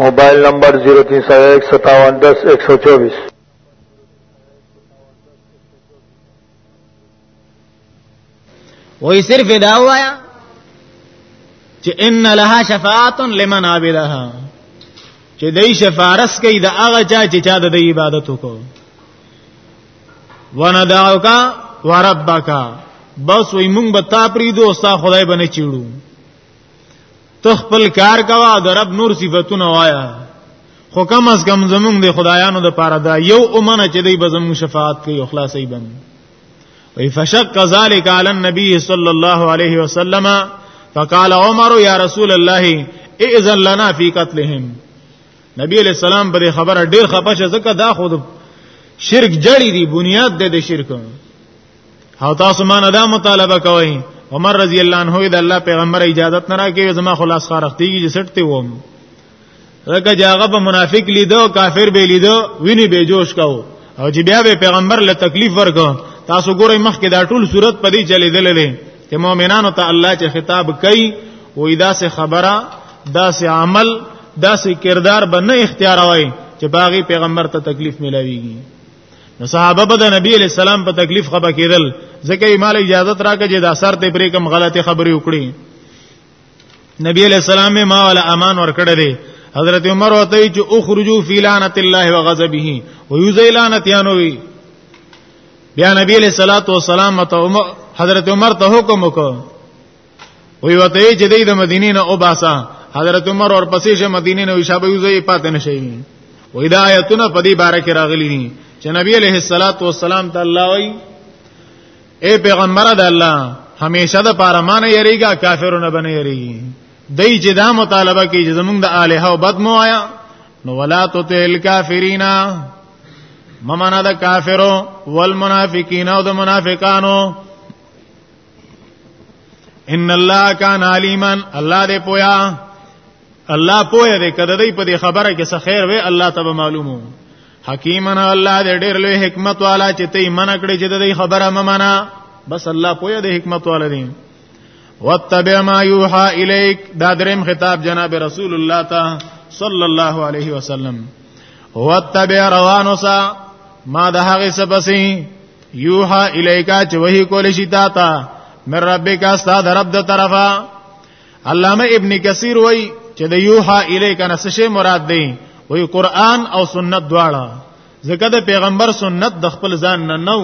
موبایل نمبر 03015710124 وای صرف دا وایا چې ان لها شفاعت لمن عبدها چې دای شفارس کوي د هغه چا چې چا د عبادت وکړو وندعوک وربک بس وای مونږ به تا پریدو او ستا خدای بنه چیړو تخپل کار کوا د رب نور صفاتونه وایا خو کم از کم زمونږ د خدایانو د پاره دا یو اومنه چې دی به زمونږ شفاعت کوي او خلاصې بند وی فشق ذلك على النبي صلى الله عليه وسلم فقال عمر يا رسول الله اذن لنا في قتلهم نبی علیہ السلام پر خبره ډیر خپه شه ځکه دا خود شرک جړی دی بنیاد دی د شرک او تاسو ما نه دا مطالبه کوئ عمر رضی الله عنه د الله پیغمبر اجازه نه راکې زما خلاص خارختيږي چې سټته ووم رګه جاغه په منافق لیدو کافر به لیدو ویني به جوش کاو او چې بیا به پیغمبر له تکلیف ورکو تاسو ګورئ مخ کې دا ټول صورت پدې چلے دلې چې مؤمنانو ته الله چې خطاب کوي وې دا سه خبره دا سه عمل دا سه کردار باندې اختیار وای چې باغی پیغمبر ته تکلیف ملاويږي نو صحابه به د نبی علی السلام په تکلیف خپه کېدل ځکه یې مال اجازه راکړه چې د اثر ته پرې کوم غلطه خبرې وکړي نبی علی السلام ما ولا امان ورکړه دی حضرت عمر وته چې اخرجوا فی لعنت الله وغضبه ویوزی لعنت یانوی بیا نبی علیہ الصلوۃ والسلام ته حضرت عمر ته حکم وکړ وی وته چې د دې مدینې نه او باسا حضرت عمر اور پسې شه مدینې نه وشابه یوځي پاتې نشي وې دا آیتونه په دې باره کې راغلي دي چې نبی عليه الصلاة والسلام تعالی وی اے پیغمبر د الله همیشه د پاره مان یریګا کافرونه بنه یریږي دای چې دا مطالبه کوي چې زمونږ د الہ او بد مو آیا نو ولا تطل کافرینا ممانا د کافرو والمنافقین او د منافقانو ان الله کان علیما الله دې پویا الله پویا دې کده دې په دې خبره کې څه خیر وې الله ته معلومو حکیمن الله دې ډېر لوی حکمت والا چې ته من کړې چې دې خبره ممنه بس الله پویا دې حکمت والا دې واتبع ما یوحى الیک دا دریم خطاب جناب رسول الله تا صلی الله علیه وسلم واتبع روانوسا ما د هغه سبسي یوها الیکا چې وਹੀ کول شي تا ته مر ربک استاد رب د طرفا علامه ابن کثیر وای چې د یوها الیکا نه څه مراد دی وای قران او سنت دواړه ځکه د پیغمبر سنت د خپل ځان نه نو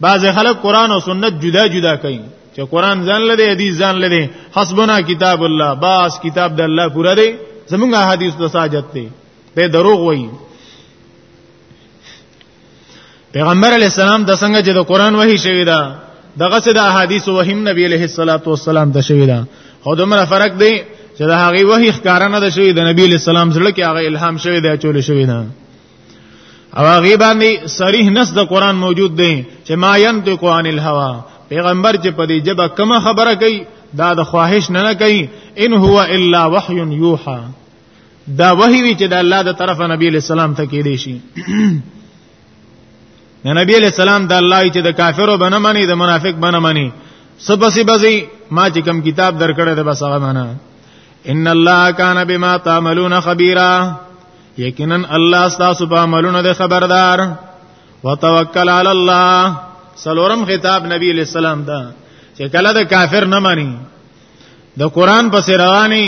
بعض خلک قران او سنت جدا جدا کوي چې قران ځان لري حدیث ځان لري حسبنا کتاب الله باس کتاب د الله پورا دی زمونږه حدیث د ساجت دی ته دروغ وایي پیغمبر علی السلام د څنګه چې د قران وحی شوی دا دغه څه د احادیث وحیم نبی علیه الصلاۃ والسلام د شوی دا خو دمره فرق دی چې د هغه وحی ښکارانه د شوی د نبی علیه السلام سره کې هغه الهام شوی دی چول شوی نه او هغه باندې صریح نص د قران موجود دی چې ما ينطق عن الهوى پیغمبر چې په دې جبه کوم خبره کوي دا د خواهش نه نه کوي ان هو الا وحی یوحى دا وحی وی چې د الله د طرفه نبی علیہ السلام ته کې دی شي نبی علیہ السلام د الله چې د کافرو بنه منی د منافق بنه منی سبسی بزی ما چې کم کتاب درکړه د بس هغه معنا ان الله کان بما تعملون خبيرا یقینا الله تاسو په عملونو د خبردار وتوکل علی الله سلورم خطاب نبی علیہ السلام دا چې کله د کافر نه مانی د قران پس رواني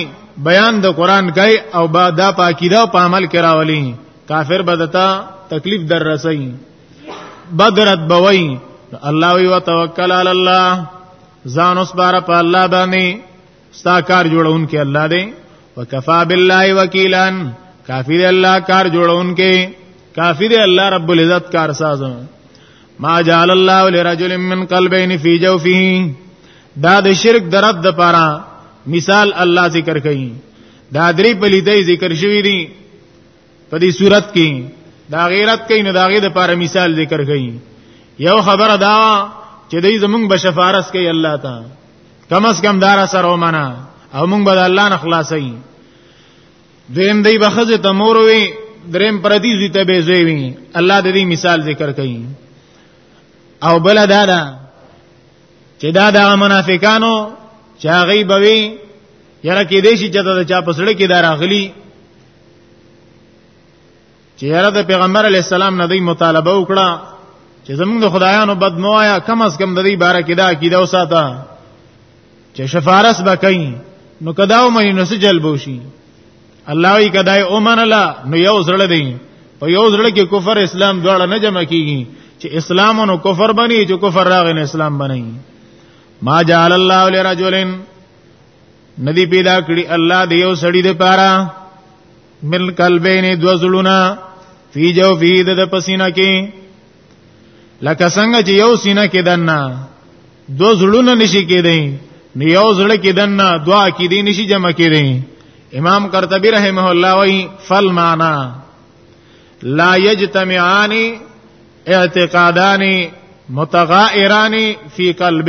بیان د قران کوي او با دا پاکیده او په عمل کې راولي کافر بدتا تکلیف در رسي بدرت بوي الله وی وتوکل علی الله ځان اوس بار په الله باندې ستا کار جوړون کې الله دی وکفا بالله وکیلا کافی دی الله کار جوړون کې کافی دی الله رب العزت کار ساز ما جعل الله لرجل من قلبين في جوفه دا د شرک د رد لپاره مثال الله ذکر کوي دا درې پلیتې ذکر شوې دي په دې صورت کې دا غیرت کوي نو دا غي د لپاره مثال ذکر کوي یو خبره دا چې دې زمونږ بشفارس کوي الله ته کم از کم دار سره ومنه او مونږ به الله نه خلاصي دویم دی بخزه ته مور وي دریم پردي زی ته به زوی وي الله د دې مثال ذکر کوي او بل دا دا چې دا د منافقانو چې هغه بوي یره کې دې شي چې دا چا پسړه کې دا راغلي چې هر د پیغمبر علی السلام نه دی مطالبه وکړه چې زمونږ د خدایانو بد مو آیا کم از کم د دې باره کې دا عقیده وساته چې شفارس به کوي نو کداو مې نو سجل بوشي الله یې کدای او منلا نو یو زړه دی په یو زړه کې کفر اسلام دواړه نه جمع کیږي چې اسلام او کفر بني چې کفر راغی نه اسلام بني ما جعل الله لرجلن ندی پیدا کړی الله دی یو سړی د پاره مل قلبین دو زلونا فی جو فی د پسینه کې لکه څنګه چې یو سینه کې دنه دو زړونه نشي کېدای نو یو زړه کې دنه دوا کې دي نشي جمع کېدای امام قرطبی رحمه الله وی فل معنا لا یجتمعان اعتقادان متغائران فی قلب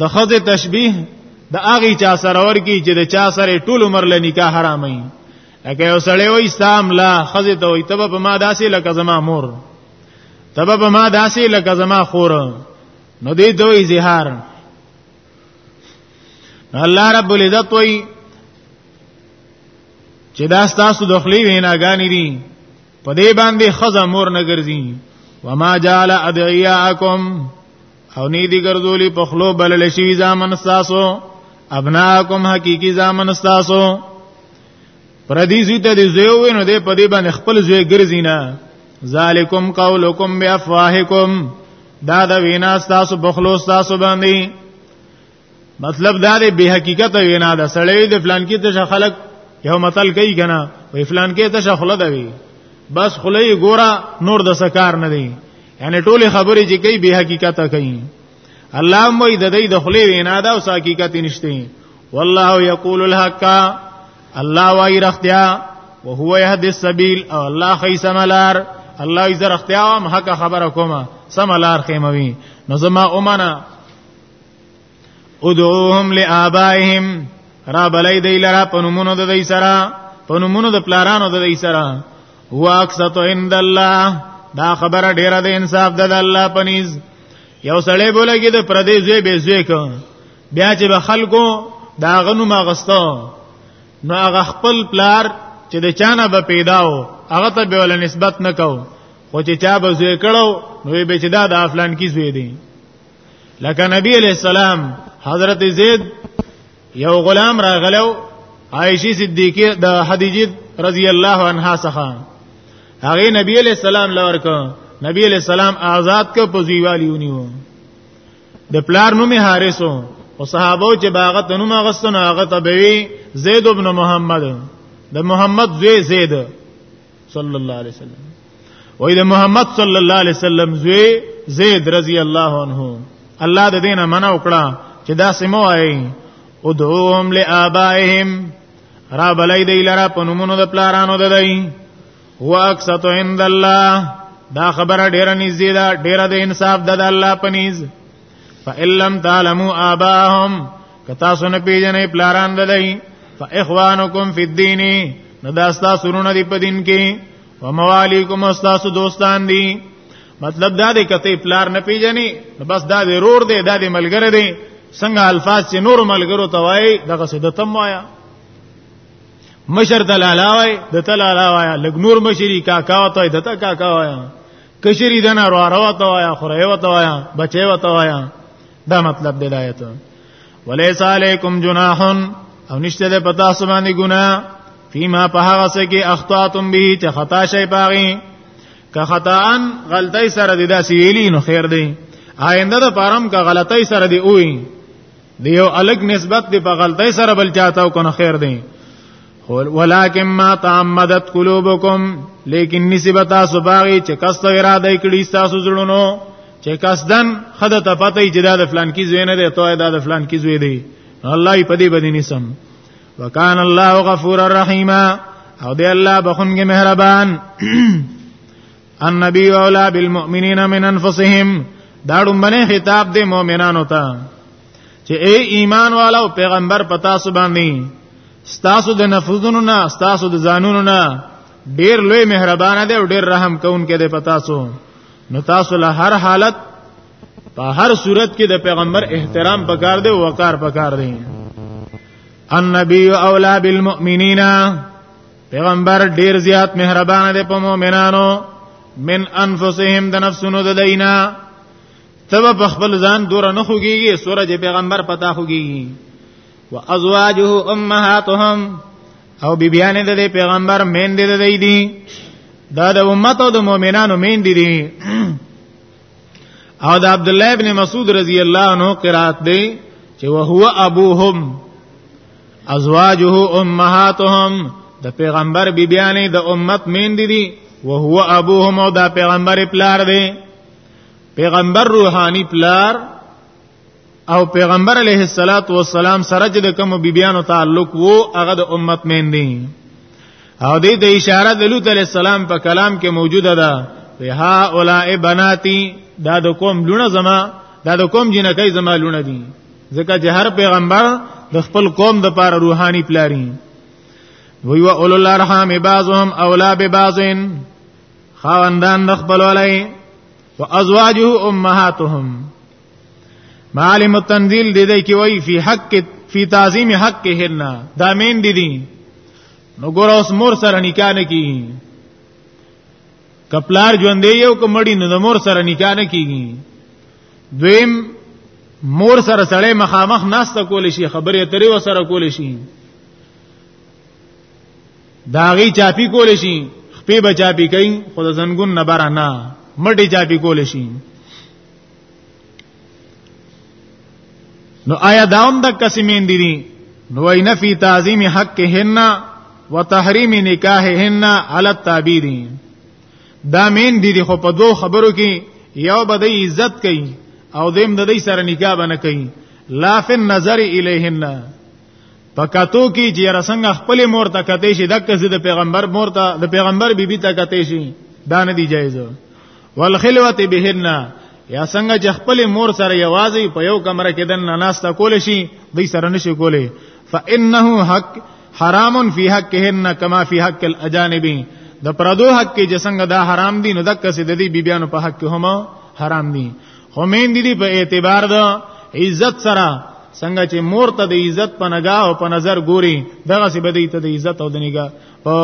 د خزه تشبیه د هغه چا سره ورکی چې د چا سره ټول عمر له نکاح حرامي لکه یو سړی وای سام لا خزه ته وای تبه په ما داسې لکه زما مور تبه په ما داسې لکه زما خور نو دې دوی زهار الله رب العزت وای چې دا ستاسو د خلی ویناګانی دي په دې باندې خزه مور نه ګرځي وما جعل ادعیاءکم او نی دی ګرځولی په خلو بلل شي ځامن تاسو ابناکم حقيقي ځامن تاسو پردي زی ته دی زیو وینو دی په دې باندې خپل زوی ګرځینا ذالکم قولکم بافواهکم دا د وینا تاسو بخلو تاسو باندې مطلب دا دی به حقیقت وینا ده سړی د فلان کې ته خلک یو متل کوي کنه وی فلان کې ته شخله ده وی بس خلې ګورا نور د سکار نه دی یعنی ټول خبرې چې کوي به حقیقت کوي الله مو د دې د خلې وینا ده او حقیقت نشته والله یقول الحق الله وای رختیا وهو يهدي السبيل او الله خي سملار الله یې زرختیا هم حق خبره کومه سملار خیموي نو زما اومنه ادعوهم لآبائهم را بلای دی لرا پنمونو د دی سره پنمونو د پلارانو د دی سره هو اکثت عند الله دا خبره ډیره د انصاف د الله پنیز یو سړی بولګي د پردې زوی به زوی کو بیا چې به خلکو دا غنو ما غستو نو هغه خپل پلار چې د چانه به پیداو هغه ته به ول نسبت نکاو خو چې چا به زوی کړو نو به چې دا د افلان کی زوی دی لکه نبی علیہ السلام حضرت زید یو غلام راغلو عائشہ صدیقہ د خدیجه رضی الله عنها څخه هغه نبی علیہ السلام لور کو نبی علیہ السلام آزاد کو پوزیوالی ونیو د پلار نوم حارثو او صحابه چې باغت نوم غستنه هغه تبوی زید ابن محمد د محمد زوی زید صلی الله علیه وسلم وای د محمد صلی الله علیه وسلم زوی زید رضی الله عنه الله د دینه منع وکړه چې دا سمو آی ادعوهم لآبائهم را بلای دی لرا په نمونو د پلارانو د دی هو اکثت عند الله دا خبره ډیره نږدې ده ډیره د انصاف ده د الله پنيز فإن لم تعلموا آباءهم کتا سن پیجنې پلاران ددای فإخوانکم فی الدین نو دا تاسو رونه دی په دین کې و موالیکم تاسو دوستان دي مطلب دا دی کته پلار نه پیجنې نو بس دا دی رور دی دا دی ملګری دی څنګه الفاظ چې نور ملګرو توای دغه څه د تم وایا مشر دلالاوی د تلالاوی لګ نور مشری کاکا وته د تا کاکا وایا کشری دنا رو روا توایا خره و توایا بچي و توایا دا مطلب دلایت وليس عليكم جناح او نشته ده پتا سبحانه ګنا فيما په هغه څه کې اخطاتم به چې خطا شي پاغي که خطاان غلطي سره دي داسې ویلی نو خیر دی آینده د پرم که غلطي سره دی وي دیو الګ نسبت دی په غلطي سره بل چاته کو نو خیر دی ولكن ما تعمدت قلوبكم لیکن نسبت تاسو باغی چې کسته اراده کړی تاسو زړونو چې کسدن خدای ته پته چې دا د فلان کی زوی نه دی ته دا د فلان کی زوی دی الله یې پدی بدی نسم وکان الله غفور الرحیم او دی الله بخونګي مهربان النبی اولا بالمؤمنین من انفسهم دا ډومبنه خطاب دی مؤمنانو ته چې اے ایمان والو پیغمبر پتا سو باندې ستاسو د نفوذونو نه ستاسو د ځانونو نه ډیر لوی مهربان دی او ډیر رحم کوونکی دی پتا سو نو تاسو له هر حالت په هر صورت کې د پیغمبر احترام پکار دی او وقار پکار دی النبی اولا بالمؤمنین پیغمبر ډیر زیات مهربان دی په مؤمنانو من انفسهم د نفسونو د دینه تب په خپل ځان دور نه خوږيږي سوره چې پیغمبر پتا خوږيږي وازواجه امهاتهم او بیبیان د دې پیغمبر مین دي د دې دي دا د امت او د مؤمنانو مین دي دي او د عبد الله ابن مسعود رضی الله عنه قرات دی چې وهو ابوهم ازواجه امهاتهم د پیغمبر بیبیانې د امت مین دي دي وهو ابوهم او د پیغمبر پلار دی پیغمبر روحانی پلار او پیغمبر علیه الصلاۃ والسلام سره چې د کوم بیبیانو تعلق وو هغه د امت میندي او دې ته اشاره د لوط علیه السلام په کلام کې موجوده ده په ها اولائے بناتی دا د کوم لونه زما دا د کوم جنکې زما لونه دي ځکه چې هر پیغمبر د خپل قوم د پاره روحاني پلاري وی و اولو الارحام بعضهم اولا ببعضن خاوندان د خپل ولای او ازواجه امهاتهم معالم التنزيل دې دې کې وای فی حق فی تعظیم حقهن دا مین دي دي نو ګور اوس مور سره نکاح نه کیږي کپلار ژوندې یو کمړی نو د مور سره نکاح نه کیږي دویم مور سره سړی مخامخ ناسته کول شي خبرې اترې و سره کول شي داغي چاپی کول شي خپې به چاپی کوي خو د زنګون نه بره نه مټي چاپی کول شي نو آیا داوم د قسمین دي نو وای نفی تعظیم حقهن وتحریم نکاحهن علی التابعین دا مین دي خو په دوه خبرو کې یو به د عزت کوي او دیم د دې سره نکاح بنه کوي لا فی النظر الیهن پکاتو کې چې رسنګ خپل مور ته کته شي دک چې د پیغمبر مور ته د پیغمبر بیبي ته کته شي دا نه دی جایز والخلوت بهن یا څنګه چې خپل مور سره یوازې په یو کمره کې دن ناشته کول شي دوی سره نشي کولی فانه حق حرام فی حقهن کما فی حق الاجانب د پردو حق کې چې څنګه دا حرام دي نو دک چې د دې بیبيانو په حق کې هم حرام دي خومین دي په اعتبار د عزت سره څنګه چې مور ته د عزت په نگاه او په نظر ګوري دغه سی بدی ته د عزت او د نگاه په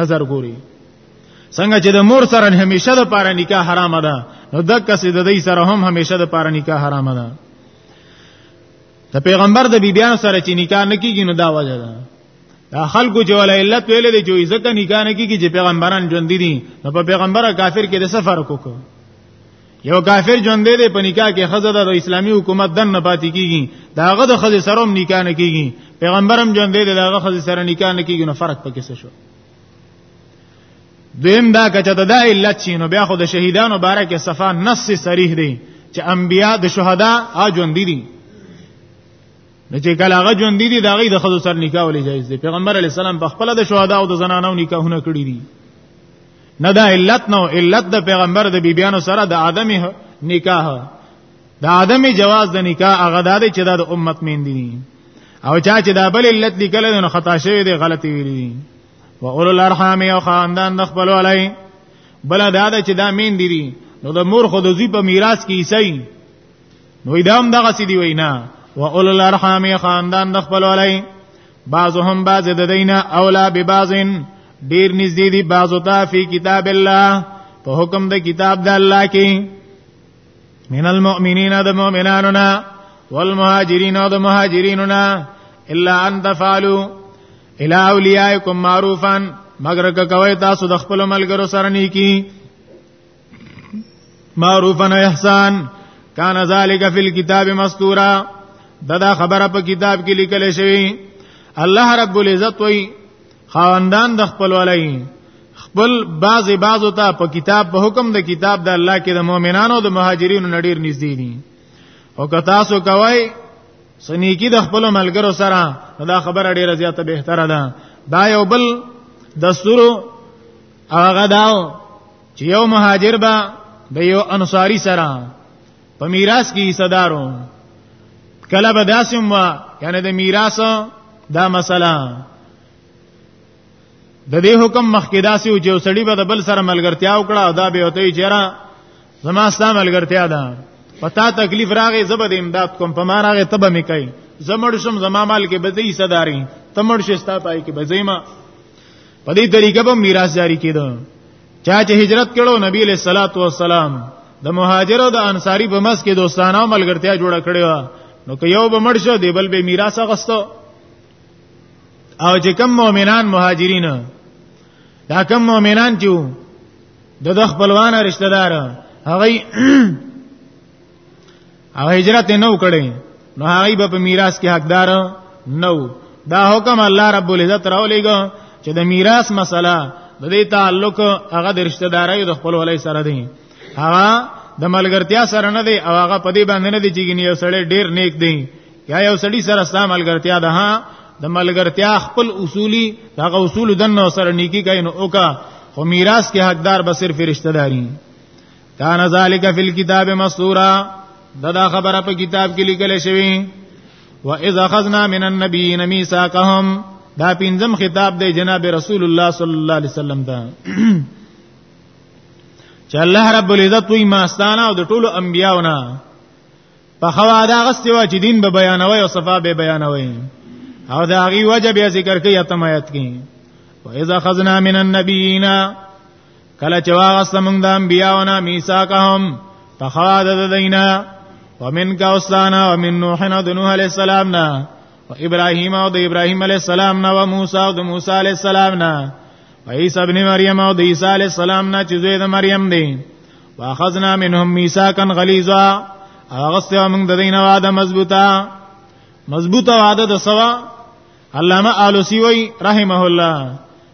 نظر ګوري څنګه چې د مور سره همیشه د پاره نکاح حرام ده نو د کسې د دې سره هم همیشه د پاره نکاح حرام ده د پیغمبر د بیبیانو سره چې نکاح نکېږي نو دا وجه ده دا خلکو چې ول علت ویلې دي چې عزت نکاح نکېږي چې پیغمبران ژوند دي نو په پیغمبره کافر کې د سفر کوکو یو کافر ژوند دی په نکاح کې خزه د اسلامي حکومت دن نه پاتې کیږي داغه د خزه سره نکاح نه کیږي پیغمبرم ژوند دی داغه خزه سره نکاح نه کیږي نو فرق پکې څه شو دویم دا کچه د دا علت شي نو بیا خو د شهیدانو باره کې صفه نص صریح دی چې انبیا د شهدا اجوند دي نو چې کله هغه ژوند دي دا غي د خزو سر نکاح ولې جایز دي پیغمبر علی السلام په خپل د شهدا او د زنانو نکاحونه کړی دي نه دا علت نو علت د پیغمبر د بیبیانو سره د عدم نکاح د عدم جواز د نکاح هغه د چې د امت مين دي او چا چې دا بل علت لیکل نو خطا شوی دی غلطي ویلي و اول الارحام او خاندان د خپل ولای بل دا د چې دا مين دي نو د مور خو د زی په میراث کې عیسی نو ادم دغه سړي وینا و اول الارحام خاندان د خپل ولای بعضهم بعض د دینه اولا ببعضن ډیر نږدې دي بعضو ته فی کتاب الله په حکم د کتاب د الله کې من المؤمنین د مؤمنانو نه والمهاجرین د مهاجرینو نه الا ان تفعلوا الى اولیاءکم معروفا مگر که کوي تاسو د خپل ملګرو سره نیکی معروفا احسان کان ذالک فی الكتاب مستورا دا, دا خبره په کتاب کې لیکل شوی الله رب العزت وی خواندان د خپل ولای خپل باز بازو ته په کتاب په حکم د کتاب د الله کې د مؤمنانو د مهاجرینو نډیر نږدې دي او که تاسو کوی سنیکی د خپل ملګرو سره دا خبره ډیره زیاته بهتره ده دا یو بل دستور هغه داو چې یو مهاجر به د یو انصاری سره په میراث کې صدارو کله به داسم وا یعنی د میراث دا مسله د دې حکم مخکې داسې و چې وسړي به د بل سره ملګرتیا وکړه او دا به وته یې چیرې زما ستا ملګرتیا ده پتا تکلیف راغې زبد امداد کوم په ما راغې تبه مې کوي زمړ شم زما مال کې به دې صداري تمړ شستا پای کې به زېما په دې طریقه به میراث جاری کېده چا چې هجرت کړو نبی له صلوات و سلام د مهاجرو د انصاری په مس کې دوستانه ملګرتیا جوړه کړې و نو که یو به مړ شو دی بل به میراث غستو او چې کم مؤمنان مهاجرین دا کم مؤمنان چې د خپلوان رشتہ دار هغه او هجرت نه وکړي نو هغه په میراث کې حقدار نو دا حکم الله رب العزت راولېګو چې د میراث مسله د دې تعلق هغه د رشتہ داري د خپل ولای سره دی هغه د ملګرتیا سره نه دی او هغه په دې باندې نه دی چې یو سړی ډیر نیک دی یا یو سړی سره ستا ملګرتیا ده ها د ملګرتیا خپل اصولي هغه اصول دنه سره نیکی کوي نو اوکا خو میراث کې حقدار به صرف رشتہ داري کان ذالک فی الكتاب مسطورا دا, دا خبره په کتاب کې لیکل شوی و اذا اخذنا من النبیین میثاقهم دا پنځم خطاب دی جناب رسول الله صلی الله علیه وسلم ته چې الله رب العزت وی ماستانه او د ټولو انبیاونه په خوا دا غستې و چې دین به بیانوي او صفا به بیانوي او دا غي وجه بیا ذکر کوي اتم آیت کې و اذا خذنا من النبینا کله چې واغسته موږ د انبیاونه میثاقهم تخاد د دینا ومن کاوسانا ومن نوح او د نوح علی السلام نه او ابراهیم او د ابراهیم علی السلام نه او موسی او د موسی علی السلام نه او عیسی ابن مریم او د عیسی علی السلام نه چې زوی د مریم دی واخذنا منهم میثاقا غلیظا اغسته موږ د دینه وعده مضبوطه مضبوطه وعده د سوا علامه آلوسی وی رحمه الله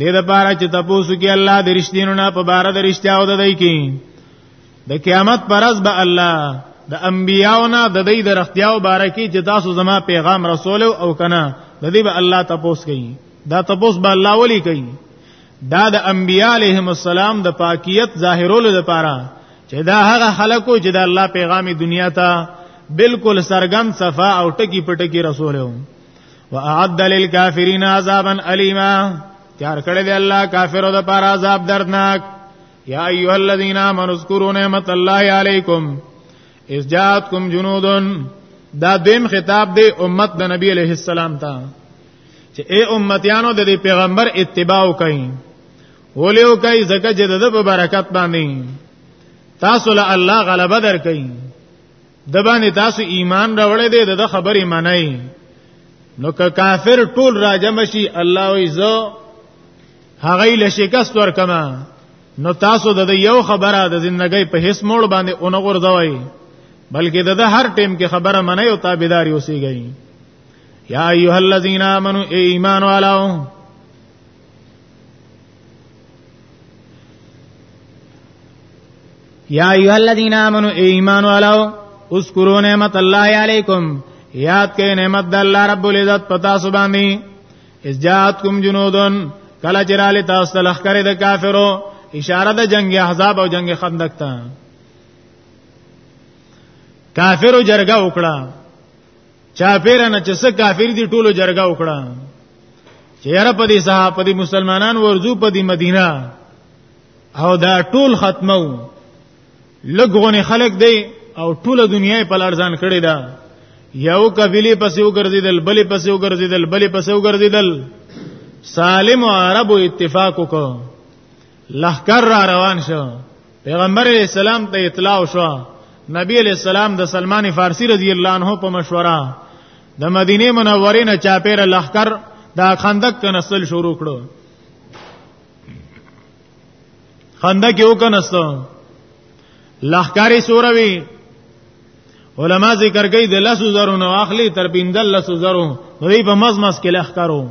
دې لپاره چې تاسو کې الله د رښتینو نه په بار د رښتیا او د دې کې د قیامت پر ورځ به الله د انبیاو نه د دې د رښتیا او بارکی چې تاسو زما پیغام رسول او کنه د دې به الله تاسو کوي دا تاسو به الله ولي کوي دا د انبیاء علیهم السلام د پاکیت ظاهرولو لپاره چې دا هغه خلکو چې د الله پیغام دنیا ته بالکل سرګن صفا او ټکی پټکی رسول وو واعد للكافرين عذابا اليما تیار کړی دی الله کافرو د پاره عذاب دردناک یا ایها الذین آمنوا اذکروا نعمت الله علیکم اذ جاءتکم جنود دا دیم خطاب دی امت د نبی علیہ السلام ته چې اے امتیانو د پیغمبر اتباع وکئ ولیو کوي زکه چې د برکت باندې تاسو له الله غلبه درکئ د باندې تاسو ایمان راوړې دي د خبرې منئ نو که کافر ټول راجم شي الله وي زو هغه له شکست ورکما نو تاسو د یو خبره د ژوندۍ په هیڅ موړ باندې اونغه ورځوي بلکې د هر ټیم کې خبره منئ او تابعداري اوسېږئ یا ایها الذین آمنو ایمان والو یا ایها الذین آمنو ایمان والو اذکروا نعمت الله علیکم یاد کئ نعمت د الله رب العزت پتا سبحانه اس جاتکم جنودن کلا چرال تاسو تلخ کرے د کافرو اشاره د جنگ احزاب او جنگ خندق ته کافرو جرګه وکړه چا پیرانه چې څه کافر دي ټولو جرګه وکړه چې یاره په دې صحابه په دې مسلمانان ورځو په دې مدینه او دا ټول ختمو لګونه خلق دی او ټول دنیا په لار ځان کړی دا یو قبیله پسې وګرځیدل بلې پسې وګرځیدل بلې پسې وګرځیدل سالم عربو اتفاق وکړو لخر را روان شو پیغمبر اسلام ته اطلاع شو نبی علیہ السلام د سلمان فارسی رضی الله عنه په مشوره د مدینه منوره نه چاپیر لخر دا خندق کنسل شروع کړو خندق یو کنسو لخکاری سوروی علما ذکر کوي د لاسو زرو نو اخلي تر پیندل لاسو زرو دوی په مزمس کې لخکارو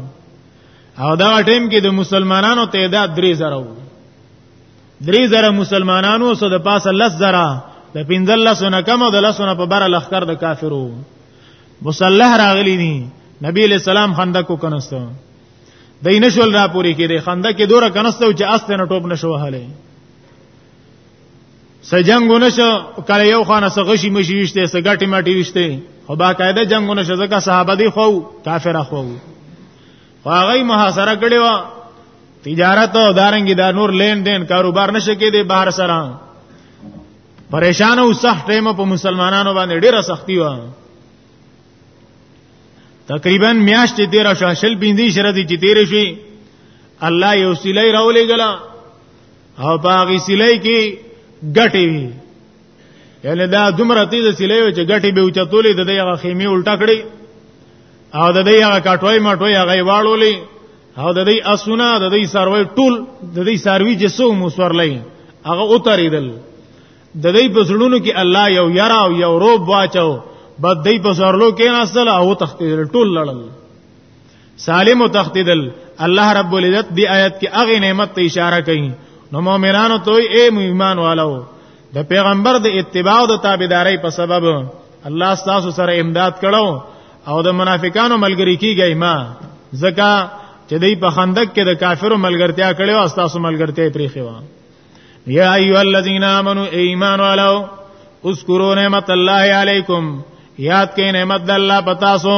او دا ټیم کې د مسلمانانو تعداد درې زره وو درې زره مسلمانانو سو د پاسه لس زره د پنځل لسونه کم او د لسونه په بره لخر د کافرو مسلح راغلی دي نبی علیہ السلام خندق کو کنستو دای نشول را پوری کړي خندق کې دوره کنستو چې استه نه ټوپ نشو هله سجنګونه شو کله یو خانه سغشي مشي وشته سګټي ماټي وشته خو با قاعده جنگونه شو ځکه صحابه دي خو کافر خو هغه محاصره کړی و تجارت او دارنګي دا نور لین دین کاروبار نشه کې دی بهر سره پریشان او سخت ټیم په مسلمانانو باندې ډیره سختی و تقریبا میاشت 13 شاشل بیندې شره دي چې 13 شي الله یو سلی راولې غلا او باغی سلی کې ګټې وی یعنی دا دومره تیز سیلې و چې ګټي به اوچتولې د دغه خیمه الټا کړې او د دغه کټوي مټوي هغه واړولې او د دې اسونه د دې سروي ټول د دې سروي جسو مسورلې هغه اوتریدل د دې په سړونو کې الله یو یرا او یو روب واچو بد دې په سرلو کې نسل او تختیدل ټول لړل سالم تختیدل الله رب العزت دی آیت کې هغه نعمت ته اشاره کوي نو مؤمنانو ته اے ایمان والو د پیغمبر د اتباع او د تابعداري په سبب الله تاسو سره امداد کړو او د منافقانو ملګری کیږئ ما زکه چې دوی په خندق کې د کافرو ملګرتیا کړې او تاسو ملګرتیا یې پریخي و یا ایو الذین آمنو ایمان والو اذکروا نعمت الله علیکم یاد کړئ نعمت الله پتا سو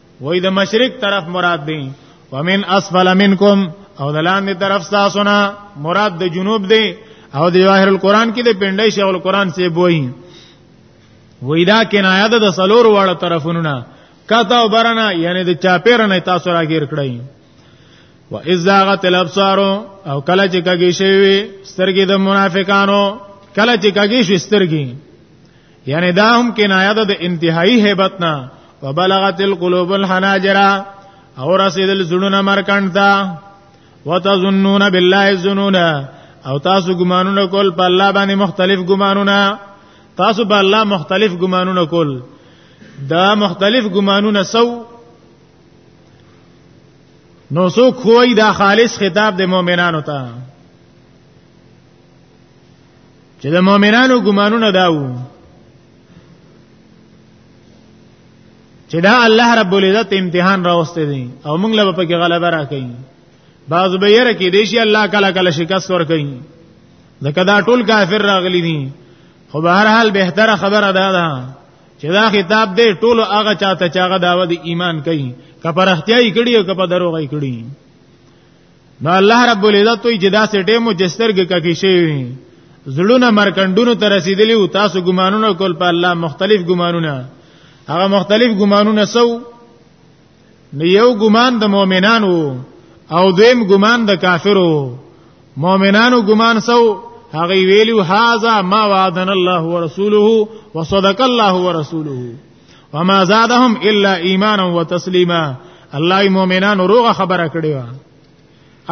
وای د مشرق طرف مراد دی ومن اسفل منکم او د لاندې طرف تاسو نه مراد د جنوب دی او د ظاهر القرآن کې د پندای شیخ القرآن سی بوئی وای دا کنایه ده د سلور واړه طرفونو نه کته او برنا یعنی د چاپیر نه تاسو راګیر کړی و ازاغت الابصار او کله چې کږي شوی سترګې د منافقانو کله چې کږي شوی سترګې یعنی دا هم کنایه ده د انتهایی hebat نه وبلغت القلوب الحناجر او رسیدل زړونه مرکند تا وتظنون بالله الظنون او تاسو ګمانونه کول په الله باندې مختلف ګمانونه تاسو په الله مختلف ګمانونه کول دا مختلف ګمانونه سو نو سو کوی دا خالص خطاب د مؤمنانو ته چې د مؤمنانو ګمانونه داو چې دا الله رب العزت امتحان راوسته دي او موږ له په کې غلبه راکړي بعض به یې کې دیشي الله کله کله شکست ور کوي ځکه دا ټول کافر راغلي دي خو به هر حال بهتره خبره ده ده چې دا خطاب دی ټول هغه چاته چې هغه داوود ایمان کوي کپرختیاي کړي او کپ دروغي کړي نو الله رب العزت وی جدا سه ټیمو جسترګه ککی شي زړونه مرکندونو ته رسیدلی او تاسو ګمانونه کول په الله مختلف ګمانونه هغه مختلف ګمانونه سو نو یو ګمان د مؤمنانو او دویم ګمان د کافرو مؤمنانو ګمان سو هغه ویلو هاذا ما وعدنا الله ورسوله وصدق الله ورسوله وما زادهم الا ایمانا وتسلیما الله مؤمنان روغه خبره کړی و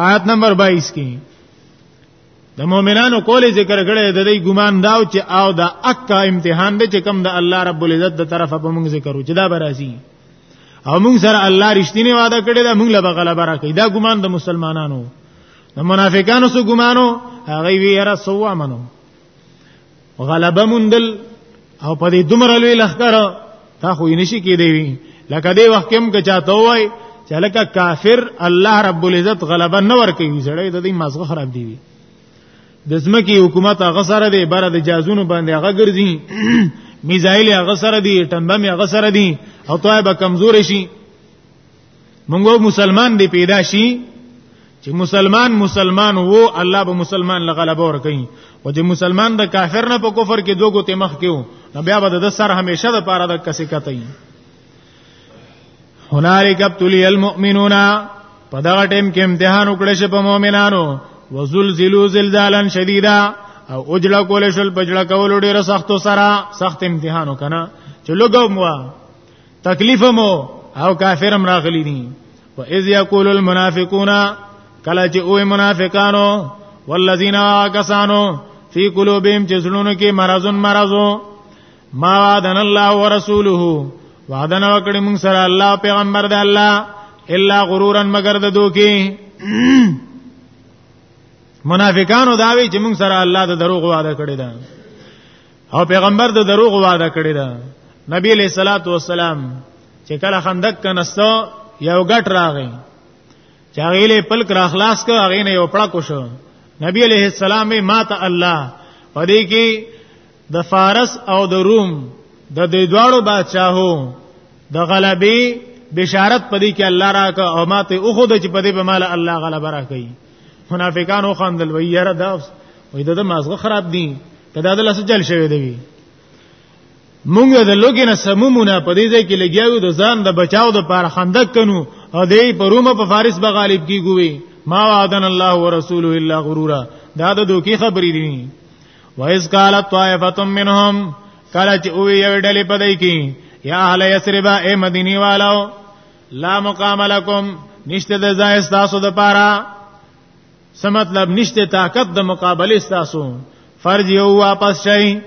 آیت نمبر 22 کې د مؤمنانو کولې ذکر کړي د دې ګمان داو چې او دا اکا امتحان دی چې کم د الله رب العزت د طرفه په موږ ذکر و چې دا برازي او موږ سره الله رښتینی وعده کړی دا موږ له بغل برا کوي دا ګمان د مسلمانانو د منافقانو سو ګمانو هغه وی را سوا منو غلبه مندل او په دې دومره لوی لخر تا خو یې نشي کېدی وي لکه دې وخت هم که چاته وای چې لکه کافر الله رب العزت غلبه نه ور کوي زړې د دې مزغه خراب دی وي د زمکی حکومت هغه سره دی بر د جازونو باندې هغه ګرځي میزایل هغه سره دی ټنبه هغه سره دی او توای به کمزور شي مونږ مسلمان دی پیدا شي چې مسلمان مسلمان وو الله به مسلمان لغلبه ور کوي او چې مسلمان د کافر نه په کفر کې دوه ګوتې مخ کېو نو بیا به د سر همیشه د پاره د کسې کتای هنالک ابتلی المؤمنون په دا ټیم کې امتحان وکړ شي په مؤمنانو وزلزلوا زلزالا شدیدا او اجل کول شل پجړه کول ډیره سخت سره سخت امتحان وکنه چې لګو مو تکلیف مو او کافرم راغلی دي و اذ یقول المنافقون کله چې او منافقانو والذین کسانو فی قلوبهم چې زړونو کې مرضون مرضو ما وعدن الله ورسوله وعدن وکړي موږ سره الله پیغمبر د الله الا غرورا مگر د دوکي منافقانو داوی چې موږ سره الله د دروغ وعده کړی ده او پیغمبر د دروغ وعده کړی دا نبی علیہ الصلات والسلام چې کله خندق کنستو یو غټ راغی چې هغه له پلک را خلاص کړ هغه نه یو پړه کوشو نبی علیہ السلام ما ته الله پدې کې د فارس او د روم د دې دواړو بادشاهو د غلبي بشارت پدې کې الله راک او ماته او خود چې پدې به مال الله غلبه راکړي منافقانو خواندل وی یاره دا وې د مازغه خراب دي کدا د لاسه جل شوی دی مونږ د لوګي نه سمومونه په دې ځای کې لګیاو د ځان د بچاو د پاره خندق کنو او دې په رومه په فارس به غالب کیږي ما وعدن الله ورسوله الا غرورا دا د دوکي خبرې دي وایس قال طائفه منهم کله چې او یو ډلې پدې کې یا اهل یثرب اے مدینی والو لا مقام لکم نشته د ځای تاسو د پاره څه مطلب نشته طاقت د مقابله تاسو فرض یو واپس شي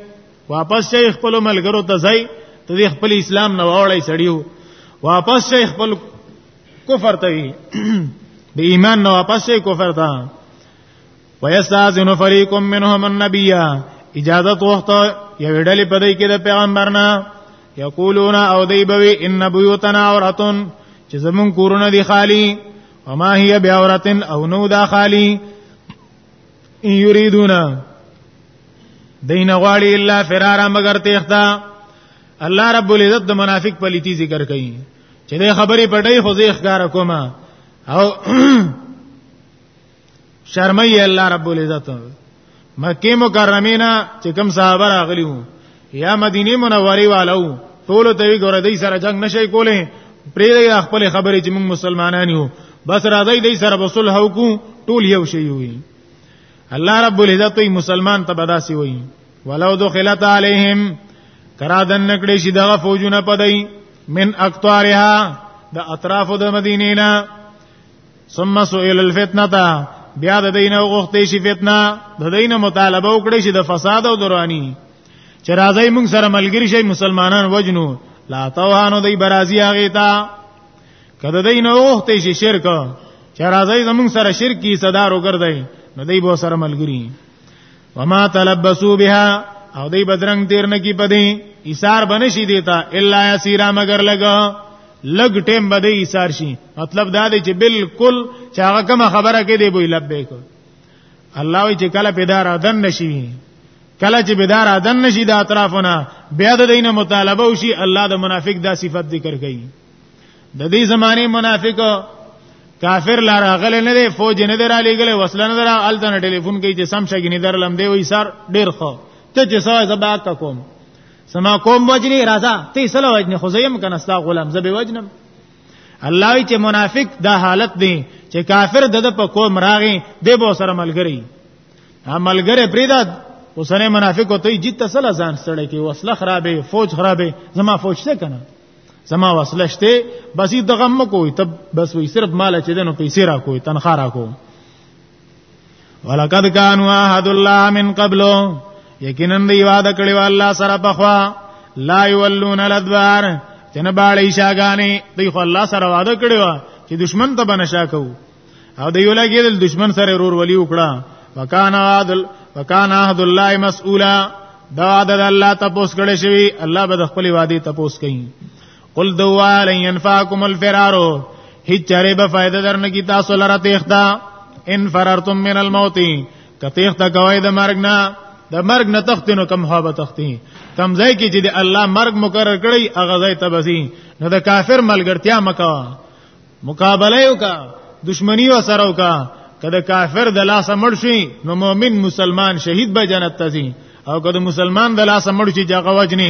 واپس شي خپل ملګرو ته ځای ته خپل اسلام نه وړی سړیو واپس شي خپل کفر ته د ایمان نه واپس شي کفر ته ويستاذن فريق منهم النبي اجازه وخت یو ډلې په دې کې د پیغمبرنا یقولون او دی بوي ان بيوتنا عورتن چې زمون کورونه دي خالی وما هي بعورتن او نو دا خالی ان یریدون دین غواړي الا فرارا مگر تیختا الله رب العزت د منافق پلیتی ذکر کوي چې د خبرې پټې خو زیخ کار کومه او شرمي الله رب العزت مکه مکرمه نه چې کوم صحابه راغلي وو یا مدینه منوره والو ټول ته وی ګور دای سره جنگ نشي کوله پرې دی خپل خبرې چې موږ مسلمانان یو بس راځي دای سره بصلح وکړو ټول یو شی وي الله رب العزت ای مسلمان ته بداسي وي ولو دخلت عليهم کرا دن نکړي شي دغه فوجونه پدای من اقطارها د اطراف د مدینې نه ثم سئل الفتنه بیا د دینه غوښتې شي فتنه د دینه مطالبه وکړي شي د فساد او درانی چې راځي موږ سره ملګری شي مسلمانان وجنو لا توهانو دی برازي هغه تا کده دینه غوښتې شي شرک چې راځي زموږ سره شرک کی صدارو ګرځي نو دی به سره ملګری وما تلبسوا بها او دی بدرنګ تیر نه کی پدې ایثار بنشي دیتا الا یسیرا مگر لګا لګ ټیم بده ایثار شي مطلب دا دی چې بالکل چې هغه کوم خبره کې دی وی لبیک الله وی چې کله پیدا را دن نشي کله چې پیدا را دن نشي د اطرافونه بیا د دینه مطالبه وشي الله د منافق دا صفت ذکر کوي د دې زماني منافق کافر لا راغله نه دی فوج نه دی را لېګله وسله نه درا الته نه ټلیفون کوي چې سم شګی نه درلم دی وای سر ډیر خو ته چې سوای زبا کا کوم سما کوم وجنی راځه ته سلا وجنی خو زیم کنه ستا غلام زبې وجنم الله چې منافق دا حالت دی چې کافر د په کوم راغی دی به سره ملګری ملګری پریدا اوسنه منافق ته جیت سلا ځان سره کې وسله خرابې فوج خرابې زما فوج څه کنه زما وصله شته بس دې غم مکو ته بس وې صرف مال چې دنو پیسې را کوې تنخواه را کوې ولقد كانوا عهد الله من قبل یقینا دی وعده کړی و الله سره پخوا لا یولون الادبار جن باړی شاګانی دی خو الله سره وعده کړی و چې دشمن ته بنشا کوو او د یو لګیدل دشمن سره رور ولی وکړه وکانا عادل وکانا عهد الله مسؤولا دا عدد الله تپوس کړي شوی الله به د خپل وادي تپوس کوي قل دوا لن ينفعكم الفرار هیڅ چره به فائدہ درنه کی تاسو لره تختا ان فررتم من الموت کتیخت کوي د مرګ نه د مرګ نه تختینو کم هابه تختی کم ځای کې چې د الله مرګ مقرر کړی هغه ځای ته بسی نو د کافر ملګرتیا مکوا مقابله یو کا دشمنی و سره او کا کله کافر د لاس مړ شي نو مؤمن مسلمان شهید به جنت ته ځي او کله مسلمان د لاس مړ شي جګه وجني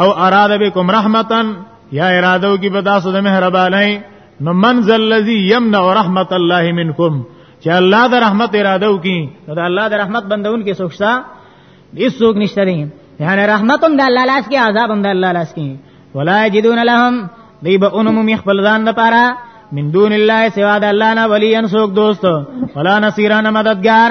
او اراده بكم رحمتا یا اراده کی په تاسو د مهرباني نو منزل الذي يمنع رحمت الله منكم چې الله د رحمت اراده وکي نو د الله د رحمت بندون کې سوچتا هیڅ څوک نشته دی یعنی رحمت هم د الله لاس کې عذاب هم د الله لاس کې ولا یجدون لهم دی به انم می خپل ځان د پاره من دون الله سوا د الله نه ولی ان سوک دوست ولا نصیران مددگار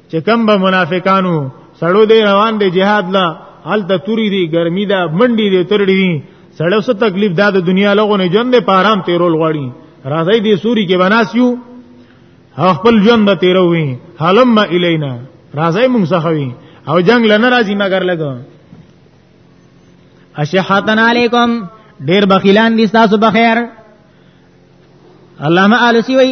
چې کم به منافقانو سړو دی روان دی جهاد لا حال ته توري دی ګرمي دا منډي دی ترډي دی سړو څه تکلیف دا د دنیا لغو نه ژوند په آرام تیرول غواړي راځي دی سوري کې بناسیو خپل ژوند به تیروي حلم الینا راځي مونږ سخوي او جنگ لنه راځي مګر لګو اشحتن علیکم ډیر بخیلان دي تاسو بخیر علامه آلسی وی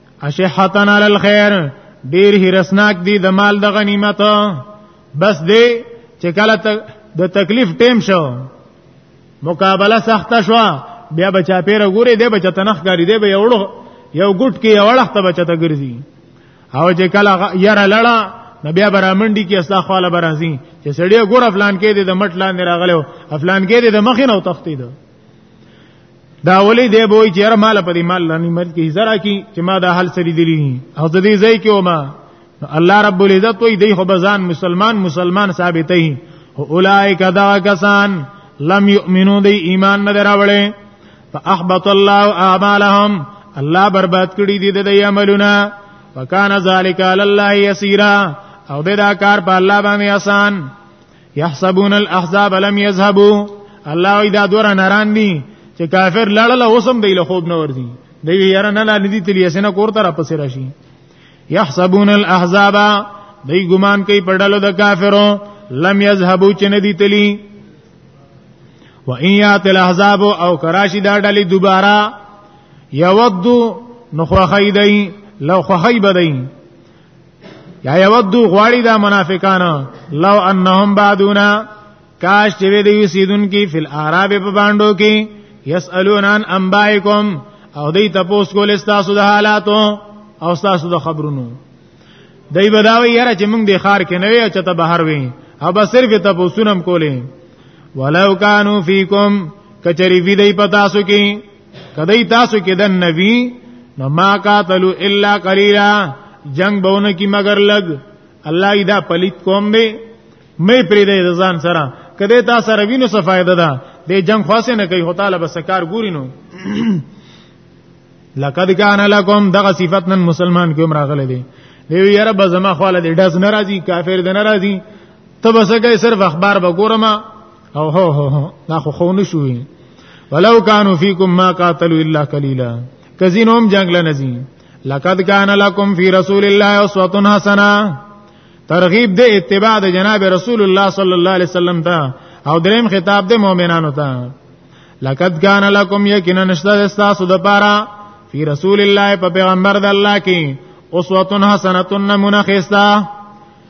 اشحتن علی الخير ډیر هرسناک دی د مال د غنیمت بس دی چې کله د تکلیف ټیم شو مقابله سخته شو بیا بچا پیر ګوري دی بچا تنخ کاری دی به یوړو یو ګټ کې یوړخته بچا ته ګرځي او چې کله یار لړا نبي برامنډي کې اصلاح خاله برازي چې سړی ګور افلان کې دی د مټ لاندې راغلو افلان کې دی د مخینه او تختی دی دا ولې دی به وي چې مال په دې مال لانی مل کې زرا کی چې ما دا حل سری دی او د دې ځای کې وما الله رب العزت وي دی خو بزان مسلمان مسلمان ثابتې اولائک دا کسان لم یؤمنو دی ایمان نه دراوړې فاحبط الله اعمالهم الله برباد کړی دی د عملونه وکانه ذالک علی الله یسیرا او دا کار په الله باندې آسان يحسبون الاحزاب لم يذهبوا الله اذا دور ناران دي چې کافر لړل اوسم دی له خوب نه وردی دی یاره نه لاندې دي تلی اسنه کور تر پسې راشي يحسبون الاحزاب دی ګمان کوي پړلو د کافرو لم يذهبوا چې نه دي تلی و ان یات الاحزاب او کراشی دا ډلې دوباره یود نو خوخی دی لو خوخی بدی یا یودو غواړي دا منافقان لو انهم بعدونا کاش چې وی دی سیدون کی فل اعراب په باندو کې یسالون عن انبائکم او دې تاسو کول تاسو د حالاتو او تاسو د خبرونو دای بداوی یاره چې موږ د خار کې نه وی چې ته بهر وی او بس صرف تاسو سنم کولې ولو کانوا فیکم کچری وی دی پتا سو کې کدی تاسو کې د نبی نو ما قاتلو الا قليلا جنگ بونه کی مگر لګ الله دا پلیت کوم دی مې پرې د ځان سره کدی تاسو سره وینو څه فائدہ ده د جنگ خاصه نه کوي هوتاله بس کار ګوري نو لقد کان لکم دغه صفت نن مسلمان کوم راغله دي دی وی یاره بزما خواله دې داس ناراضي کافر دې ناراضي ته بس کوي صرف اخبار به ګورم او هو هو دا خو خو نشوي ولو كانوا فيكم ما قاتلوا الا قليلا کزینوم جنگ لنزي لقد كان لكم في رسول الله اسوه حسنه ترغیب دې اتباع د جناب رسول الله صلی الله علیه وسلم ته او دریم خطاب دې مؤمنانو ته لقد كان لكم یقینا نشته استاسو د پاره فی رسول الله په پیغمبر د الله کې اسوه حسنه نمونه خسته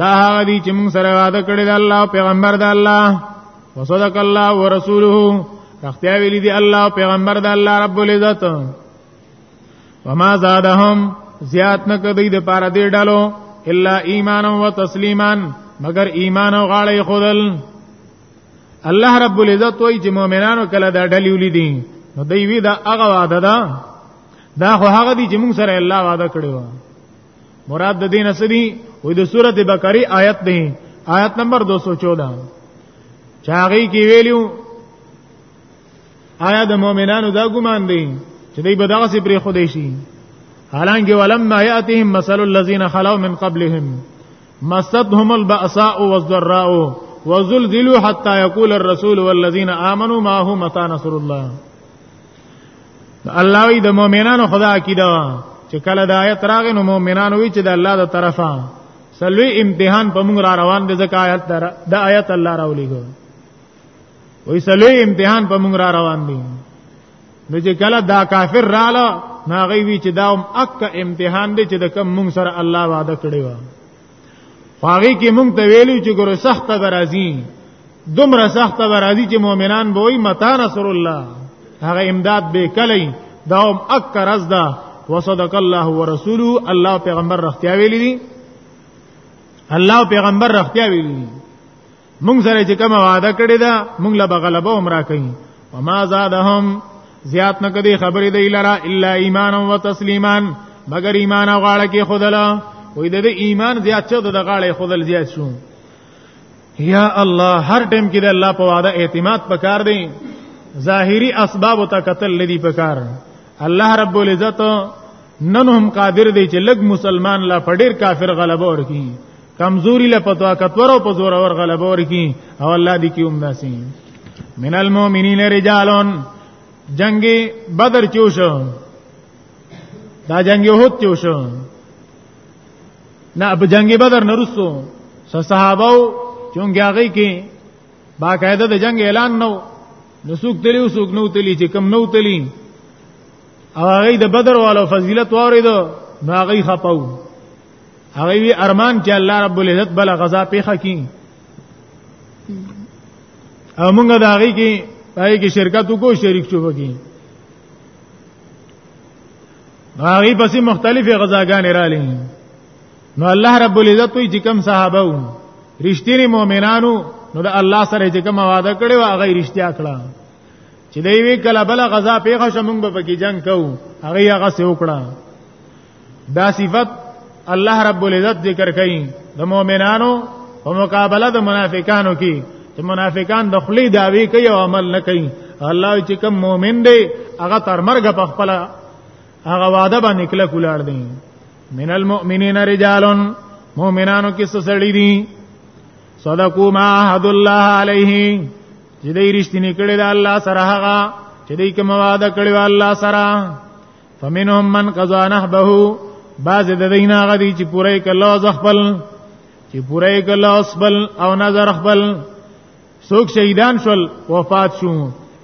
دا هغه دي چې موږ سره وعده کړی د الله پیغمبر د الله وصدق الله ورسوله رختیا ویلی دی الله پیغمبر د الله رب العزت وما زادهم زیات نه کدی د پاره دی ډالو الا ایمان و تسلیما مگر ایمان او غاړې خودل الله رب العزت وای چې مؤمنانو کله دا ډلې ولیدي نو دوی وی دا هغه وعده ده دا خو هغه دي چې موږ سره الله وعده کړی و مراد د دین اصلي وې د سوره بقره آیت دی آیت نمبر 214 چاغي کې ویلو آیا د مؤمنانو دا ګمان دی چې دوی به دغه سي پرې خو دی شي حالانکه ولما یاتهم مثل الذين خلو من قبلهم مستهم البأساء والضراء وزلزلوا حتى يقول الرسول والذين آمنوا معه متى نصر الله الله وی د مؤمنانو خدا عقیده چې کله د آیت راغې نو مؤمنانو وی چې د الله د طرفه سلوی امتحان په موږ را روان دي ځکه آیت در د آیت الله راولېګو وې سلوی امتحان په موږ را روان دي نو چې کله دا کافر رااله ناغي وی چې دا هم اک امتحان دی چې د کم موږ سره الله وعده کړی و هغه کې مونږ ته ویلو چې ګوره سخت به راځي دومره سخت به راځي چې مؤمنان به وي متا نصر الله هغه امداد به کلی دا هم اکر از دا وصدق الله ورسوله الله پیغمبر رختیا ویلی دي الله پیغمبر رختیا ویلی دي مونږ سره چې کوم وعده کړی دا مونږ له بغلبه عمره کوي وما زادهم زیات نه کدي خبرې دی لرا الا ایمان او تسلیما مگر ایمان غاړه کې خدلا وې د ایمان زیات شو د غاړه خدل زیات شو یا الله هر ټیم کې د الله په وعده اعتماد پکار دی ظاهری اسباب ته قتل لدی پکار الله رب العزت نن هم قادر دی چې لګ مسلمان لا پډیر کافر غلبه ورکی کمزوري له پتوا کتور او په زور اور غلبه ورکی او الله دې کیوم ناسي من المؤمنین رجالون جنگ بدر چوشو دا جنگ یوهد چوشو نه په جنگ بدر نرسو صحابه چونګه هغه کې باقاعده د جنگ اعلان نو نو سوق تلی او سوق نو تلی چې کم نو تلی او هغه د بدر والو فضیلت واورید نو هغه خپاو هغه وی ارمان چې الله رب العزت بل غزا پیخه کی او موږ د هغه کې پای کې شرکت وکړو شریک شو وګي هغه پسې مختلفې غزاګانې را لې نو الله رب العزت وی چې کوم صحابه وو رښتینی مؤمنانو نو د الله سره چې کوم وعده کړی و هغه رښتیا کړه چې دوی وی کله بل غزا پیښه شوم به پکې جنگ کوو هغه هغه سې وکړه دا صفت الله رب العزت ذکر کړي د مؤمنانو په مقابله د منافقانو کې چې منافقان د خلی داوی کوي او عمل نه کوي الله چې کوم مؤمن دی هغه تر مرګ په خپل هغه وعده باندې کله کولاړ دی من المؤمنین رجال مؤمنانو کې سړي دي صدقوا ما عهد الله عليه چې دې رښتینی کړی دا الله سره هغه چې دې کوم وعده کړی الله سره فمنهم من قضا نحبه بعض د دینا غدي چې پوره کله ځخپل چې پوره کله اسبل او نظر خپل څوک شهیدان شول وفات شو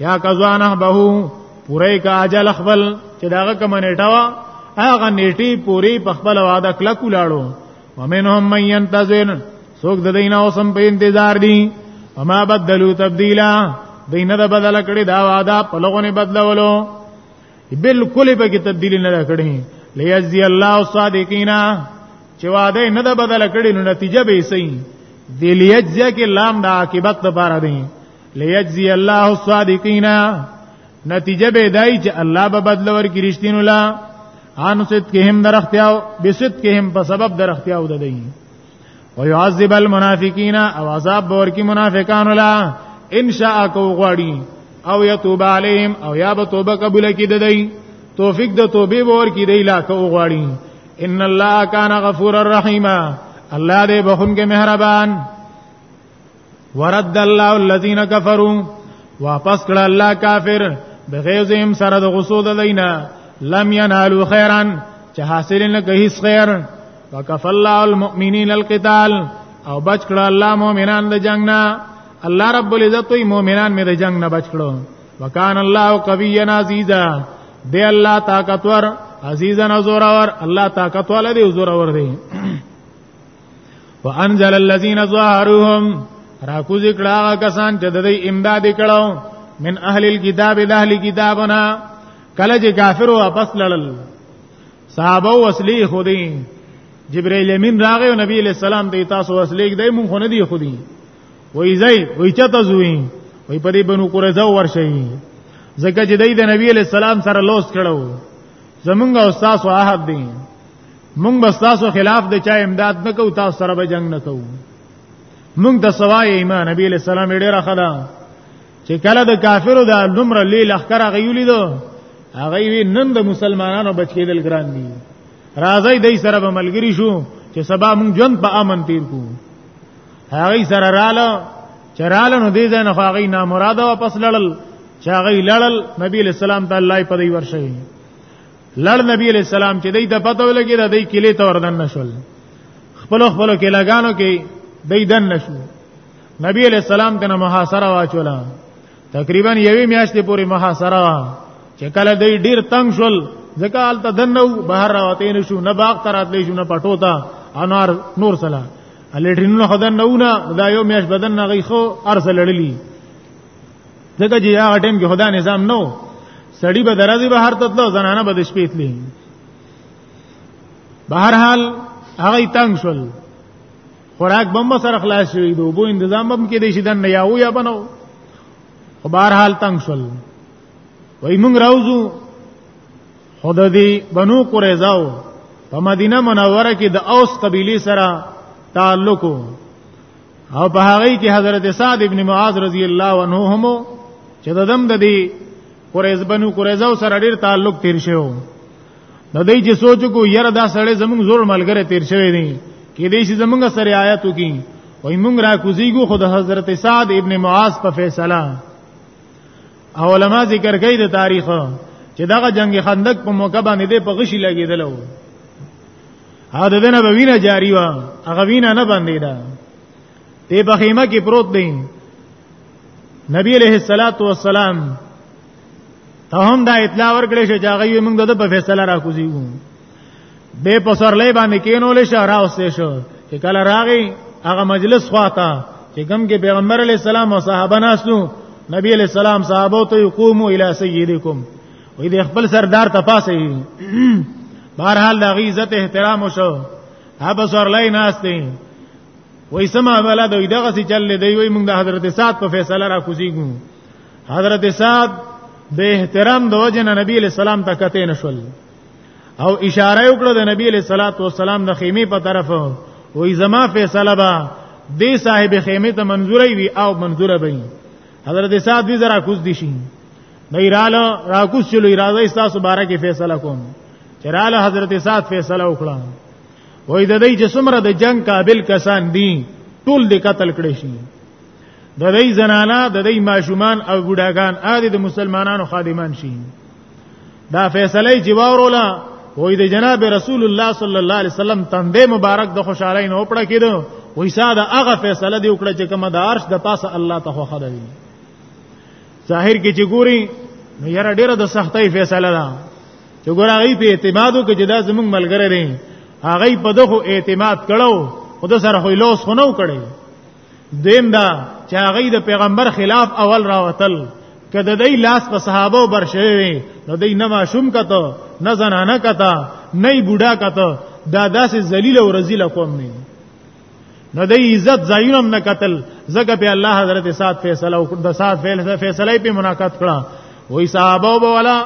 یا قضا نحبه پوره کا اجل خپل چې داغه کوم نیټه وا هغه نیټي پوری په خپل وعده کله کولاړو ومنهم من ينتظر څوک د دینه اوسم په انتظار دي وما بدلوا تبديلا دینه بدل کړي دا وعده په لغونه بدلولو بالکل به کې تبدیلی نه کړي لیجزی الله الصادقین چې وعده نه ده بدل کړي نو نتیجه به سي دی لیجزی کې لام د عاقبت لپاره دی لیجزی الله الصادقین نتیجه به دای چې الله به بدل ورکړي رښتینو لا ان صدقهم درختیاو بصدقهم په سبب درختیاو ده دی ويعذب المنافقين او عذاب بور کی منافقان لا ان شاء کو غړي او يتوب عليهم او یا به توبه قبول کی ددی توفیق د توبه بور کی دی لا کو غړي ان الله کان غفور الرحیم الله دې بخون کې مهربان ورد الله الذين كفروا واپس کړه الله کافر بغیظهم سره د غصو د دینا لم ينالوا خيرا چې حاصل نه کوي خیر وکف الله المؤمنین القتال او بچ کړه الله مؤمنان د جنگ نه الله رب العزت وی مؤمنان مې د جنگ نه بچ کړو وکان الله قویا عزیزا دی الله طاقتور عزیزا زورور الله طاقتور دی زورور دی وانزل الذين ظاهرهم را کو ذکر هغه کسان چې د دې امداد کړو من اهل الكتاب د اهل کتابنا کله چې کافر او واپس لړل صحابه وسلی خودي جبرائیل امین راغی او نبی علیہ السلام ته تاسو وسلی کدی مونږ خو نه دی خودي وای زئی وای چته زوی وای په دې بنو قریظه ورشي زکه چې د نبی علیہ السلام سره لوس کړو زمونږ او تاسو عهد دی مونږ بس تاسو خلاف د چا امداد نه کوو تاسو سره به جنگ نه کوو مونږ د سوای ایمان نبی له سلام ډیره خلا چې کله د کافرو د نمر لیل اخکر غیولې دو هغه وی نن د مسلمانانو بچ کېدل ګران دي راځي دای سره به ملګری شو چې سبا مونږ ژوند په امن تیر کو هغه سره رااله چراله نو دې ځنه هغه نه مراد واپس لړل چې هغه لړل نبی له سلام تعالی په دې ورشي لړ نبی علیہ السلام چې دای ته پته ولګی دا دای کلی ته وردن نشول خپل خپل کلاګانو کې دای دن نشو نبی علیہ السلام ته محاصره واچولا تقریبا یوې میاشتې پورې محاصره وا چې کله دای ډیر تنگ شول ځکه حالت دنو بهر راوته نشو نه باغ تر اتلې شو نه پټو تا انار نور سلام الیټرینونه خدای نه ونه دا یو میاش بدن نه غي خو ارسل لړلی ځکه چې هغه ټیم کې خدا نظام نو سړی به درازي به هر تطلو زنانه به د شپې تلې بهر حال هغه تنگ شول خوراک بم سره خلاص شوی دی وبو تنظیم بم کې دی شي دن یا و یا بنو خو بهر حال تنگ شول وای موږ راوځو خدای دی بنو قریزاو په مدینه منوره کې د اوس قبیله سره تعلق او په هغه کې حضرت سعد ابن معاذ رضی الله عنه هم چې د دم د دی قریظ بنو قریظه سره ډیر تعلق تیر شو د دې چې سوچ کو یره دا سړی زمونږ زور ملګری تیر شوی دی کې دې چې زمونږ سره آیات وکي وای مونږ را کوزیګو خود حضرت سعد ابن معاذ په فیصله او علما ذکر کوي د تاریخ چې دغه جنگ خندق په موقع باندې په غشي لګیدلو ها د دنه به وینه جاری و هغه وینه نه باندې ده ته په خیمه کې پروت دی نبی علیہ الصلات والسلام ته هم دا اطلاع ورکړې چې هغه یې موږ د په فیصله را کوزیږو به په سر لې باندې کینول شو راوستې شو چې کله راغی هغه مجلس خواته چې کوم کې پیغمبر علیہ السلام او صحابه ناسو نبی علیہ السلام صحابه ته قوموا الی سیدکم وې د خپل سردار تپاسه بهرحال د عزت احترام وشو هغه سورلای ناشته وای سما ولا دوی دغه څه چل دی وای موږ د حضرت سعد په فیصله را کوزیګو حضرت سعد د احترام د وجه نه نبی علیہ السلام ته کته نشول او اشاره وکړه د نبی علیہ الصلات والسلام د خیمه په طرف وای زما فیصله با د صاحب خیمه ته منزوري وی او منزوره بین حضرت سعد وی زرا کوز دي شي نه ایراله راکوسلو اراده ایستاسو باره کې فیصله کوم چراله حضرت سات فیصله وکړه وای د دې چې څومره د جنگ قابل کسان دي ټول د قتل کړي شي د دې زنانا د دې ماشومان او بوډاګان اده د مسلمانانو خادمان شي دا فیصله چې واورولا وای د جناب رسول الله صلی الله علیه وسلم تندې مبارک د خوشاله نه وپړه کېدو وای ساده هغه فیصله دی وکړه چې کوم د عرش د پاسه الله ته خو خدای ظاهر کې چې ګوري نو یاره ډیره د سختۍ فیصله ده چې ګور هغه په اعتماد وکړي چې دا زمونږ ملګری دی هغه په دغه اعتماد کړو خو د سره خو لوس خو نه وکړي دیم دا چې هغه د پیغمبر خلاف اول راوتل کده دای لاس په صحابه بر شوی وي نو دای نه ماشوم کته نه زنانه کته نه بوډا کته دا داسې ذلیل او رزیل قوم نه نو د عزت زاینم نه قتل زکه په الله حضرت سات فیصله او د سات فیصله فیصله په مناقات کړه وای صحابه ولا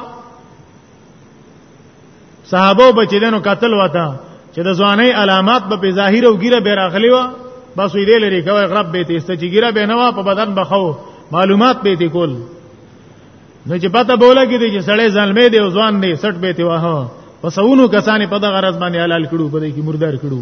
صحابه بچیدنو قتل وتا چې د ځواني علامات په ظاهر او ګیره به راغلی و بس وی دې لري کوي غرب به ته است چې ګیره به نه وا په بدن بخو معلومات به دې کول نو چې پته بوله کې دې چې سړی ځلمې دی او ځوان دی سټ به ته واه په سونو کسانې په دغه غرض باندې حلال کړو په دې کې مردار کړو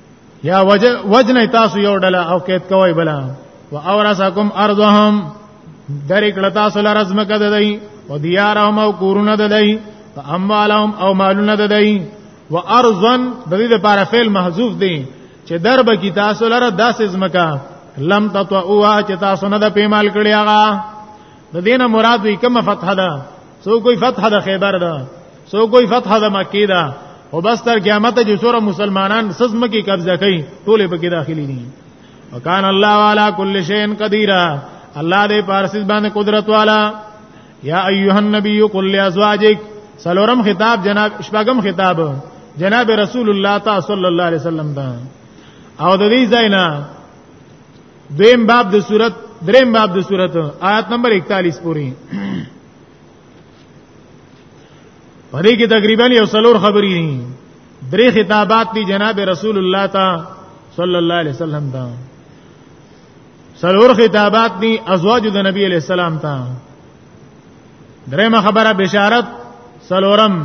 یا وجنه تاسو یو ډله او کېد کوي بلا و اورثکم ارضهم درک لتا سول رزم کده دی و دیارهم او کورونه ده دی و اموالهم او مالونه ده دی و ارضن د دې لپاره فعل محذوف دی چې درب کی تاسو لره داسې زمکا لم تطوعوا چې تاسو نه د پیمال کړی هغه د دینه مراد وی کومه فتح ده سو کوئی فتح د خیبر ده سو کوئی فتح د مکی ده او بس تر قیامت چې سوره مسلمانان سزم کې قبضه کوي ټوله پکې داخلي دي وکان الله والا کل شین قدیرا الله دې پارسیز باندې قدرت والا یا ایها النبی قل لازواجک سلورم خطاب جناب شپږم خطاب جناب رسول الله تعالی صلی الله علیه وسلم دا او د دې زینا دویم باب د صورت دریم باب د صورت آیات نمبر 41 پوری پدې کې تقریبا یو څلور خبرې دي درې خطابات دي جناب رسول الله تا صلی الله علیه وسلم تا څلور خطابات دي ازواج د نبی علیہ السلام تا درېمه خبره بشارت څلورم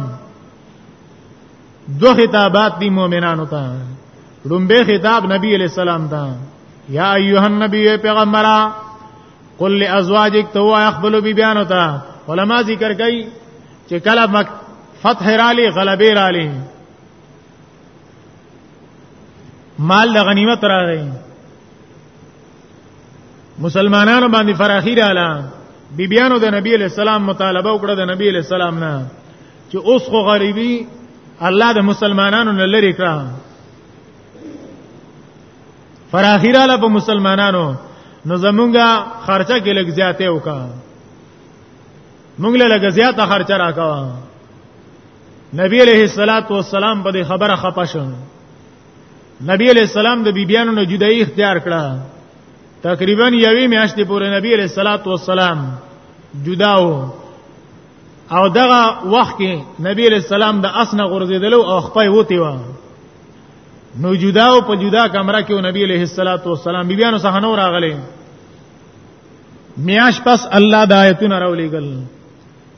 دو خطابات دی مؤمنانو ته لومبه خطاب نبی علیہ السلام ته یا ایها النبی پیغمبره قل لازواجک تو اخبل بی بیان ہوتا علما ذکر کئی چې کله مک فتح رالی غلبه رالی مال د غنیمت راغی مسلمانانو باندې فراخی رااله بیبیانو د نبی علیہ السلام مطالبه وکړه د نبی علیہ السلام نه چې اوس خو غریبي الله د مسلمانانو نه لری کړه فراخیره له مسلمانانو نو زمونږه خرچه کې لګ زیاته وکا مونږ له لګ زیاته خرچه راکا نبی علیہ الصلات والسلام په خبره خپه شو نبی علیہ السلام د بیبیانو نه جدای اختیار کړه تقریبا یوې میاشتې پورې نبی علیہ الصلات والسلام جداو او دغه وخت کې نبی علیہ السلام د اسنه غرزیدلو او خپې وتی و نو جدا او په جدا کمره کې نبی علیہ الصلوۃ والسلام بیبیانو څخه نور راغلي میاش پس الله د آیتونه راولېګل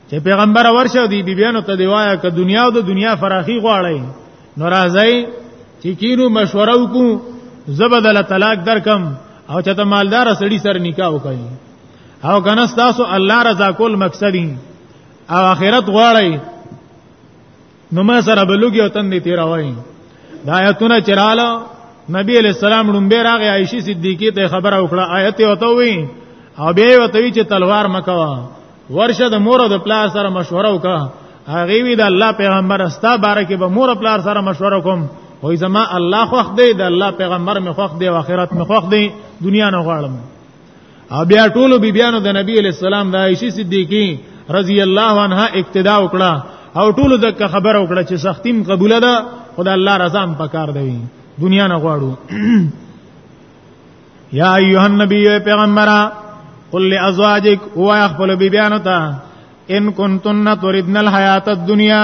چې پیغمبر ورشه دی بیبیانو ته دی وایا ک دنیا او د دنیا فراخي غواړي نو راځي چې کینو مشوره وکړو زبدل طلاق درکم او چې ته مالدار سړی سره نکاح وکړي او کنه تاسو الله رضا کول مقصد او اخرت غواړی نو ما سره بلوګي او تندې تیروي دا آیتونه چراله نبی علیہ السلام لومبه راغی عائشہ صدیقہ ته خبره وکړه آیت وته وی او بیا وته وی چې تلوار مکوا ورشه د مور او د پلار سره مشوره وکړه هغه وی د الله پیغمبر استا بارکه به مور او پلار سره مشوره کوم وای زما الله خوښ دی د الله پیغمبر مې خوښ دی او آخرت مې خوښ دی دنیا نه غواړم او بیا ټولو بیبیانو د نبی علی السلام د عائشه صدیقه رضی الله عنها اقتدا وکړه او ټولو د خبره وکړه چې سختیم قبول ده خدای الله رضا هم پکار دی دنیا نه غواړو یا ایها النبی پیغمبره قل لازواجک او خپل بیبیانو ته ان کنتن تردن الحیات الدنیا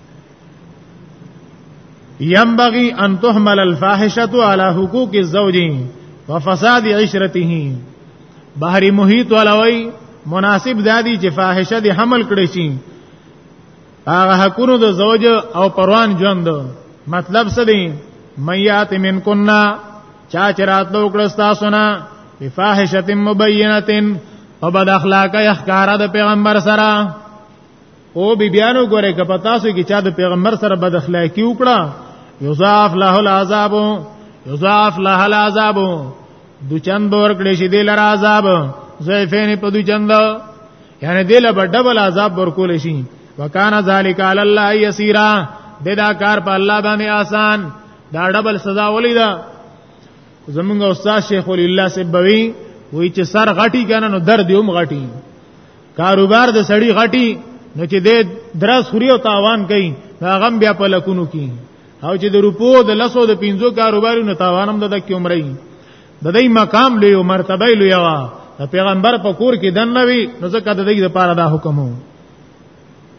ينبغي ان تحمل الفاحشه على حقوق الزوج وفساد عشرته بحری محیط ولوي مناسب دادی چې فاحشه دې حمل کړی شي هغه حقونو د زوج او پروان ژوند مطلب څه دی میات من کنا چا چرات لو کړستا سنا بفاحشه مبینه او بد اخلاقه احکار د پیغمبر سره او بی بیانو ګوره که پتا سو کې چا د پیغمبر سره بد اخلاقی وکړه یضاف له العذاب یضاف له العذاب دو چند ور کړې شي د لر عذاب زیفین په دو چند یعنی دله په ډبل عذاب ورکول شي وکانا ذالک علی الله یسیرا ددا کار په الله باندې آسان دا ډبل سزا ولې ده زمونږ استاد شیخ ولی الله سبوی وی چې سر غټی کنه نو درد یوم غټی کاروبار د سړی غټي نو چې د درس خوري او تاوان کوي هغه بیا په لکونو کې او چې د روپو د لسو د پینځو کاروباري نو تاوان هم د دکې عمرې د دې مقام لوی او مرتبه لوی وا د پیغمبر په کور کې دن نوي نو ځکه د دې لپاره دا حکم وو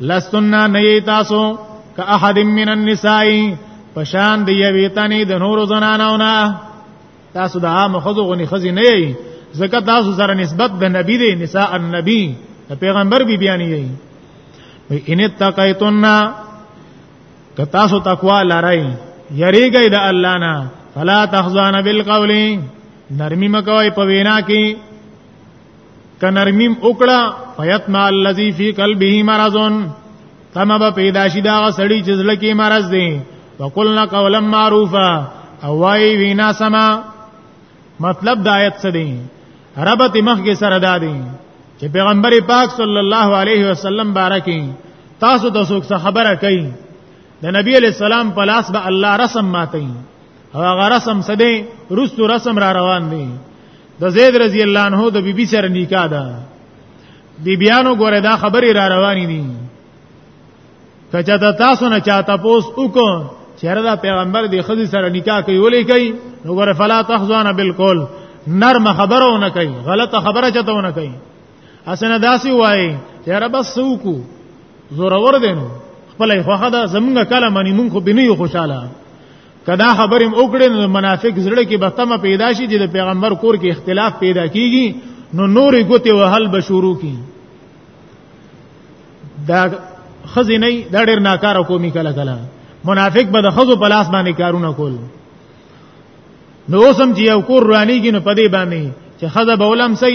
لستنا نه تاسو که احد من النساء پشان دی یوی تنی د نور زنانو نه تاسو د عام خزو غنی خزی نه یی زکه تاسو سره نسبت د نبی دی نساء النبی د پیغمبر بی بیان یی وی ان تقیتن که تاسو تقوا لرای یریږئ د الله نه فلا تخزان بالقول نرمی مکوای په وینا کې کنرمیم وکړه فیتما الذی فی قلبه مرضون تم به پیدا شي دا سړی چې زړه کې مرض دی وقلنا قولا معروفا او وای وینا سما مطلب د آیت څه دی ربط مخ کې سره دادی چې پیغمبر پاک صلی الله علیه وسلم بارکی تاسو ته څوک خبره کوي د نبی علی السلام په لاس به الله رسم ماتي او هغه رسم سده رستو رسم را روان دي د زید رضی الله عنه د بیبي سره نکاح ده بیبیانو ګوره دا خبرې را روانې دي کچا ته تاسو نه چاته پوس وکړو چیرې دا پیغمبر دی خدي سره نکاح کوي ولې کوي نو ګوره فلا تخزوانه بالکل نرم خبره نه کوي غلطه خبره چته نه کوي اسنه داسي وایي چیرې بس سوکو زورور دینو خپل خوخه دا زمونږ کلمه نه مونږ خو بنې خوشاله کدا خبرم وکړې نو منافق زړه کې به تمه پیدا شي چې د پیغمبر کور کې اختلاف پیدا کیږي نو نورې ګوتې وهل به شروع کی دا خزې نه دا ډېر ناکاره کومي کله کله منافق به د خزو په لاس باندې کارونه کول نو سم چې یو کور رانی کې نو پدې باندې چې خزه بولم سي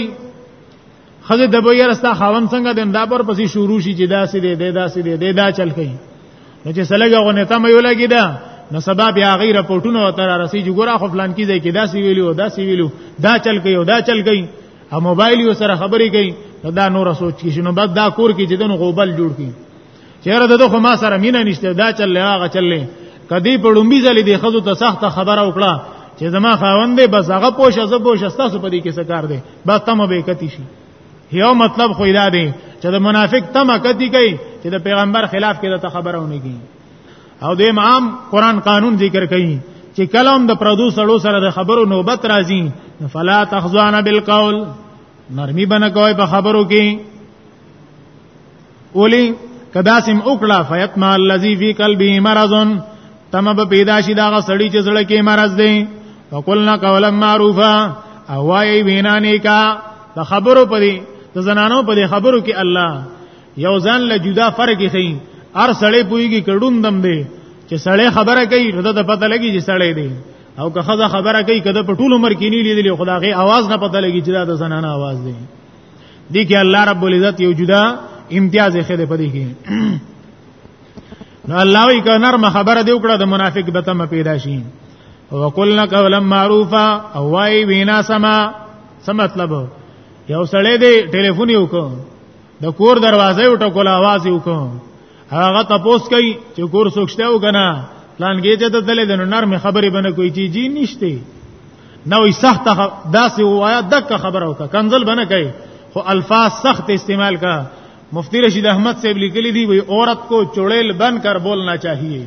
خزه د بیر استا خاون څنګه د اندا پر پسې شروع شي چې داسې دی دی داسې دی دی دا چل کوي نو چې سلګه غونه ته مې ولګی دا نو سبا بیا غي رپورټونه تر رسې جوړه خو فلان کیږي کې داسې ویلو داسې ویلو دا چل کوي دا چل کوي او موبایل یو سره خبرې کوي دا نور سوچ کې شنو بس دا کور کې چې دنو غوبل جوړ کړي چیرې دغه خو ما سره مینه نشته دا چلې هغه چلې کدی په ډومبي ځلې د خزو ته سخت خبره وکړه چې زما خاوند دی بس هغه پوښه زه پوښه تاسو په دې کې څه کار دی بس تم به کتی شي یو مطلب خو دا دی چې د منافق تم کتی کوي چې د پیغمبر خلاف کې د خبره ونی کی او د امام قران قانون ذکر کوي چې کلام د پردو سړو سره د خبرو نوبت راځي فلا تخزوان بالقول نرمی بنه کوي په خبرو کې اولی کدا سم وکړه فیتما الذی فی قلبی مرض تم به پیدا شي دا سړی چې زړه کې مرض دی وقلنا قولا معروفا او وای وینا نیکا د خبرو پدی د زنانو پدی خبرو کې الله یو ځان له جدا فرق خي هر سړی پویږي کډون دم دی چې سړی خبره کوي نو د پته لګي چې سړی دی او که خزه خبره کوي کده په ټول عمر کې نه لیدلی خدای هغه आवाज نه پته لګي چې دا د زنانه आवाज دی دي کې الله رب العزت یو جدا امتیاز یې خېده پدې کې نو الله وی که نرم خبره دی وکړه د منافق به تم پیدا شي وقلنا قولا معروفا او وای وینا سما څه مطلب یو سړی دی ټلیفون یو کو د کور دروازه وټکول आवाज یو کو هغه تاسو کوي چې کور سوچته و کنه پلان کې ته تللې د نرم خبرې بنه کوي چې جی نشته نو سخت داسې وایا دک خبره وکړه کنزل بنه کوي خو الفاظ سخت استعمال کا مفتی رشید احمد صاحب لیکلی دی وی عورت کو چړیل بن کر بولنا چاہیے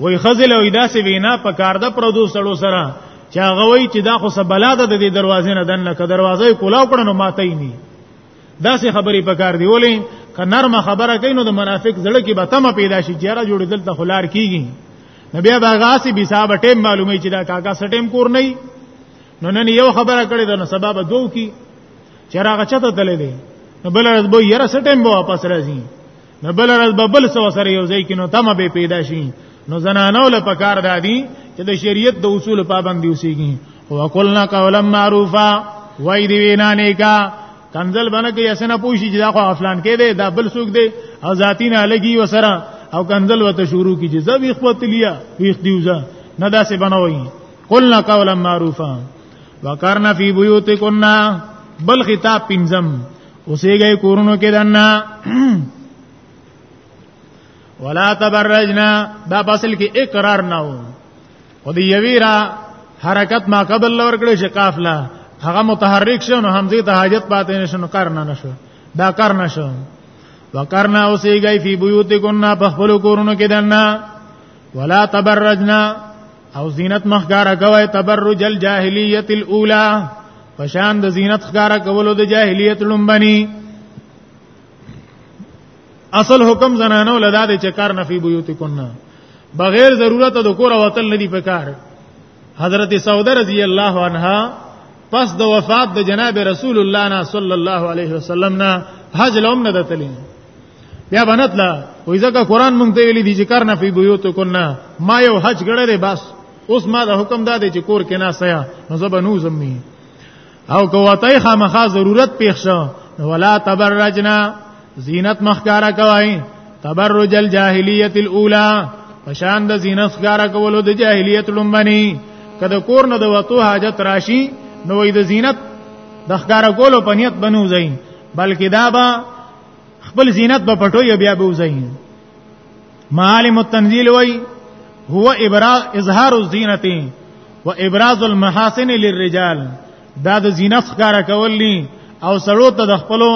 وی خزل او داسې وینا په کار د پردو سړو سره چا غوي چې دا خو سبلاده د دروازې نه دنه ک دروازې کولاو کړنو ماته نه دا سه خبرې پکار دی ولې ک نرمه خبره کین نو د منافق زړه کې به تمه پیدا شي چې را جوړې دلته خلار کیږي نبی هغه غاسی به صاحب ټیم معلومه چې دا کاکا سټیم کور نه نو نن یو خبره کړې ده نو سبب دوه کی چې راغه چته تللې نو بل ورځ به یې را سټیم به واپس راځي نو بل ورځ به بل څه سره یو ځای کې نو تمه به پیدا شي نو زنانو له پکار دادی چې د شریعت د اصول پابند اوسېږي او قلنا قولا معروفا وای دی وینا نیکا کنزل بنه کې اسنه پوښي چې دا خو افلان کې دی دا بل څوک دی او ذاتی نه لګي وسره او کنزل وته شروع کیږي زب اخوت لیا ویخ دیوزا نه داسې بنوي قلنا قولا معروفا وقرنا فی بیوتکنا بل خطاب پنځم اوسېږي کورونو کې دنه ولا تبرجنا دا فصل کې اقرار نه و او دی یویرا حرکت ما قبل لور کړی چې قافله هغه متحرک شو نو حمزه ته حاجت پاتې نشو نو کار نه نشو دا کار نشو وکرنا اوسېږي فی بیوتکنا په خپل کورونو کې دنه ولا تبرجنا او زینت مخګارا کوي تبرج الجاهلیت الاولى پشان د زینت خګارا کولو د جاهلیت لومبني اصل حکم زنانو لدا د چکار نفی بیوت کنا بغیر ضرورت د کور وتل ندی پکار حضرت سوده رضی الله عنها پس د وفات د جناب رسول الله نه صلی الله علیه وسلم نه حج لوم نه دتلی بیا بنت لا وای ځکه قران مونږ ته ویلي دي چې کار نه فی بیوت کنا ما یو حج غړې دی بس اوس ما د حکم دا دی چې کور کې نه سیا نو زب نو زمي او کواتای خامخا ضرورت پیښ شو ولا تبرجنا زینت مخکارا کوي تبرج الجاهلیت الاولى پشان د زینت ښکارا کولو د جاهلیت لومبني کله کور نه د وتو حاجت راشي نو د زینت د ښکارا کولو په نیت بنو ځي بلکې دا به خپل زینت په پټو یا بیا بوزي معالم التنزيل وای هو ابراز اظهار الزینت و ابراز المحاسن للرجال دا د زینت ښکارا کول دي او سړو ته د خپلو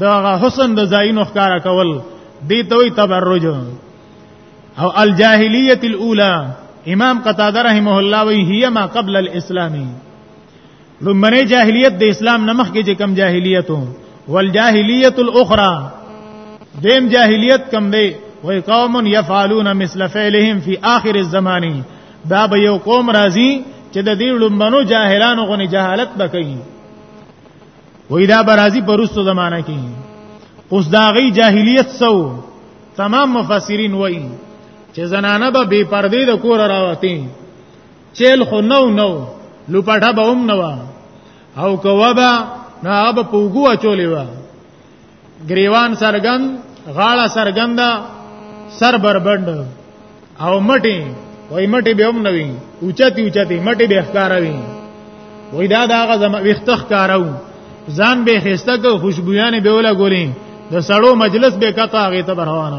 د حسن د زاینو ښکارا کول دي ته وي تبرج او الجاهلیت الاولى امام قتاده رحمه الله وی هي ما قبل الاسلامي لمنه جاهلیت د اسلام نمخ کې چې کم جاهلیت وو والجاهلیت الاخرى دیم جاهلیت کم دی وای قوم یفعلون مثل فعلهم فی آخر الزمان دا به یو قوم راضی چې د دې لمنو جاهلانو غو نه جهالت بکئی وای دا برازی پرستو زمانہ کې اوس دا غي جاهلیت سو تمام مفسرین وای چې زنانه به بے پردې د کور راوتی چیل خو نو نو لوپټه به هم نو او کوبا نه اب پوغو چولې و گریوان سرګن غاړه سرګندا سر بربند او مټي وای مټي به هم نوي اوچتي اوچتي مټي به ښکاروي وای دا داغه زم وختخ کارو ځان به خسته کو خوشبویانه به ولا ګولې د سړو مجلس به کته هغه ته روانه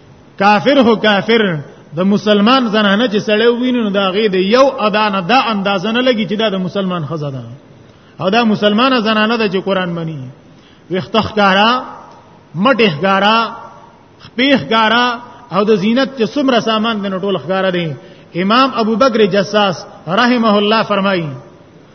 کافر هو کافر د مسلمان زنانه چې سړی ویني نو دا غي د یو ادا نه دا اندازه نه لګي چې دا د مسلمان خزه ده او دا مسلمانه زنانه ده چې قران مني وختخکارا مټخکارا خپېخکارا او د زینت چې څومره سامان د نټول خکارا دي امام ابو بکر جساس رحمه الله فرمایي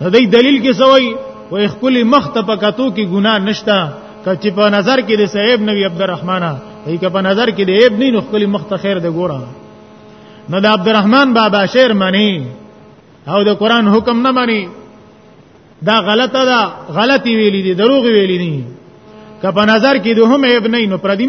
نو دې دلیل کې سوی وای خپل مخ ته پکاتو کې ګناه نشتا کچې په نظر کې د صاحب نبی عبدالرحمن هي که په نظر کې د عیب نه نو خپل مخ ته خیر دی ګوره نو د عبدالرحمن بابا شعر معنی او د قران حکم نه معنی دا غلطه ده غلطي ویلي دي دروغ ویلي دي که په نظر کې د هم عیب نه نو پردي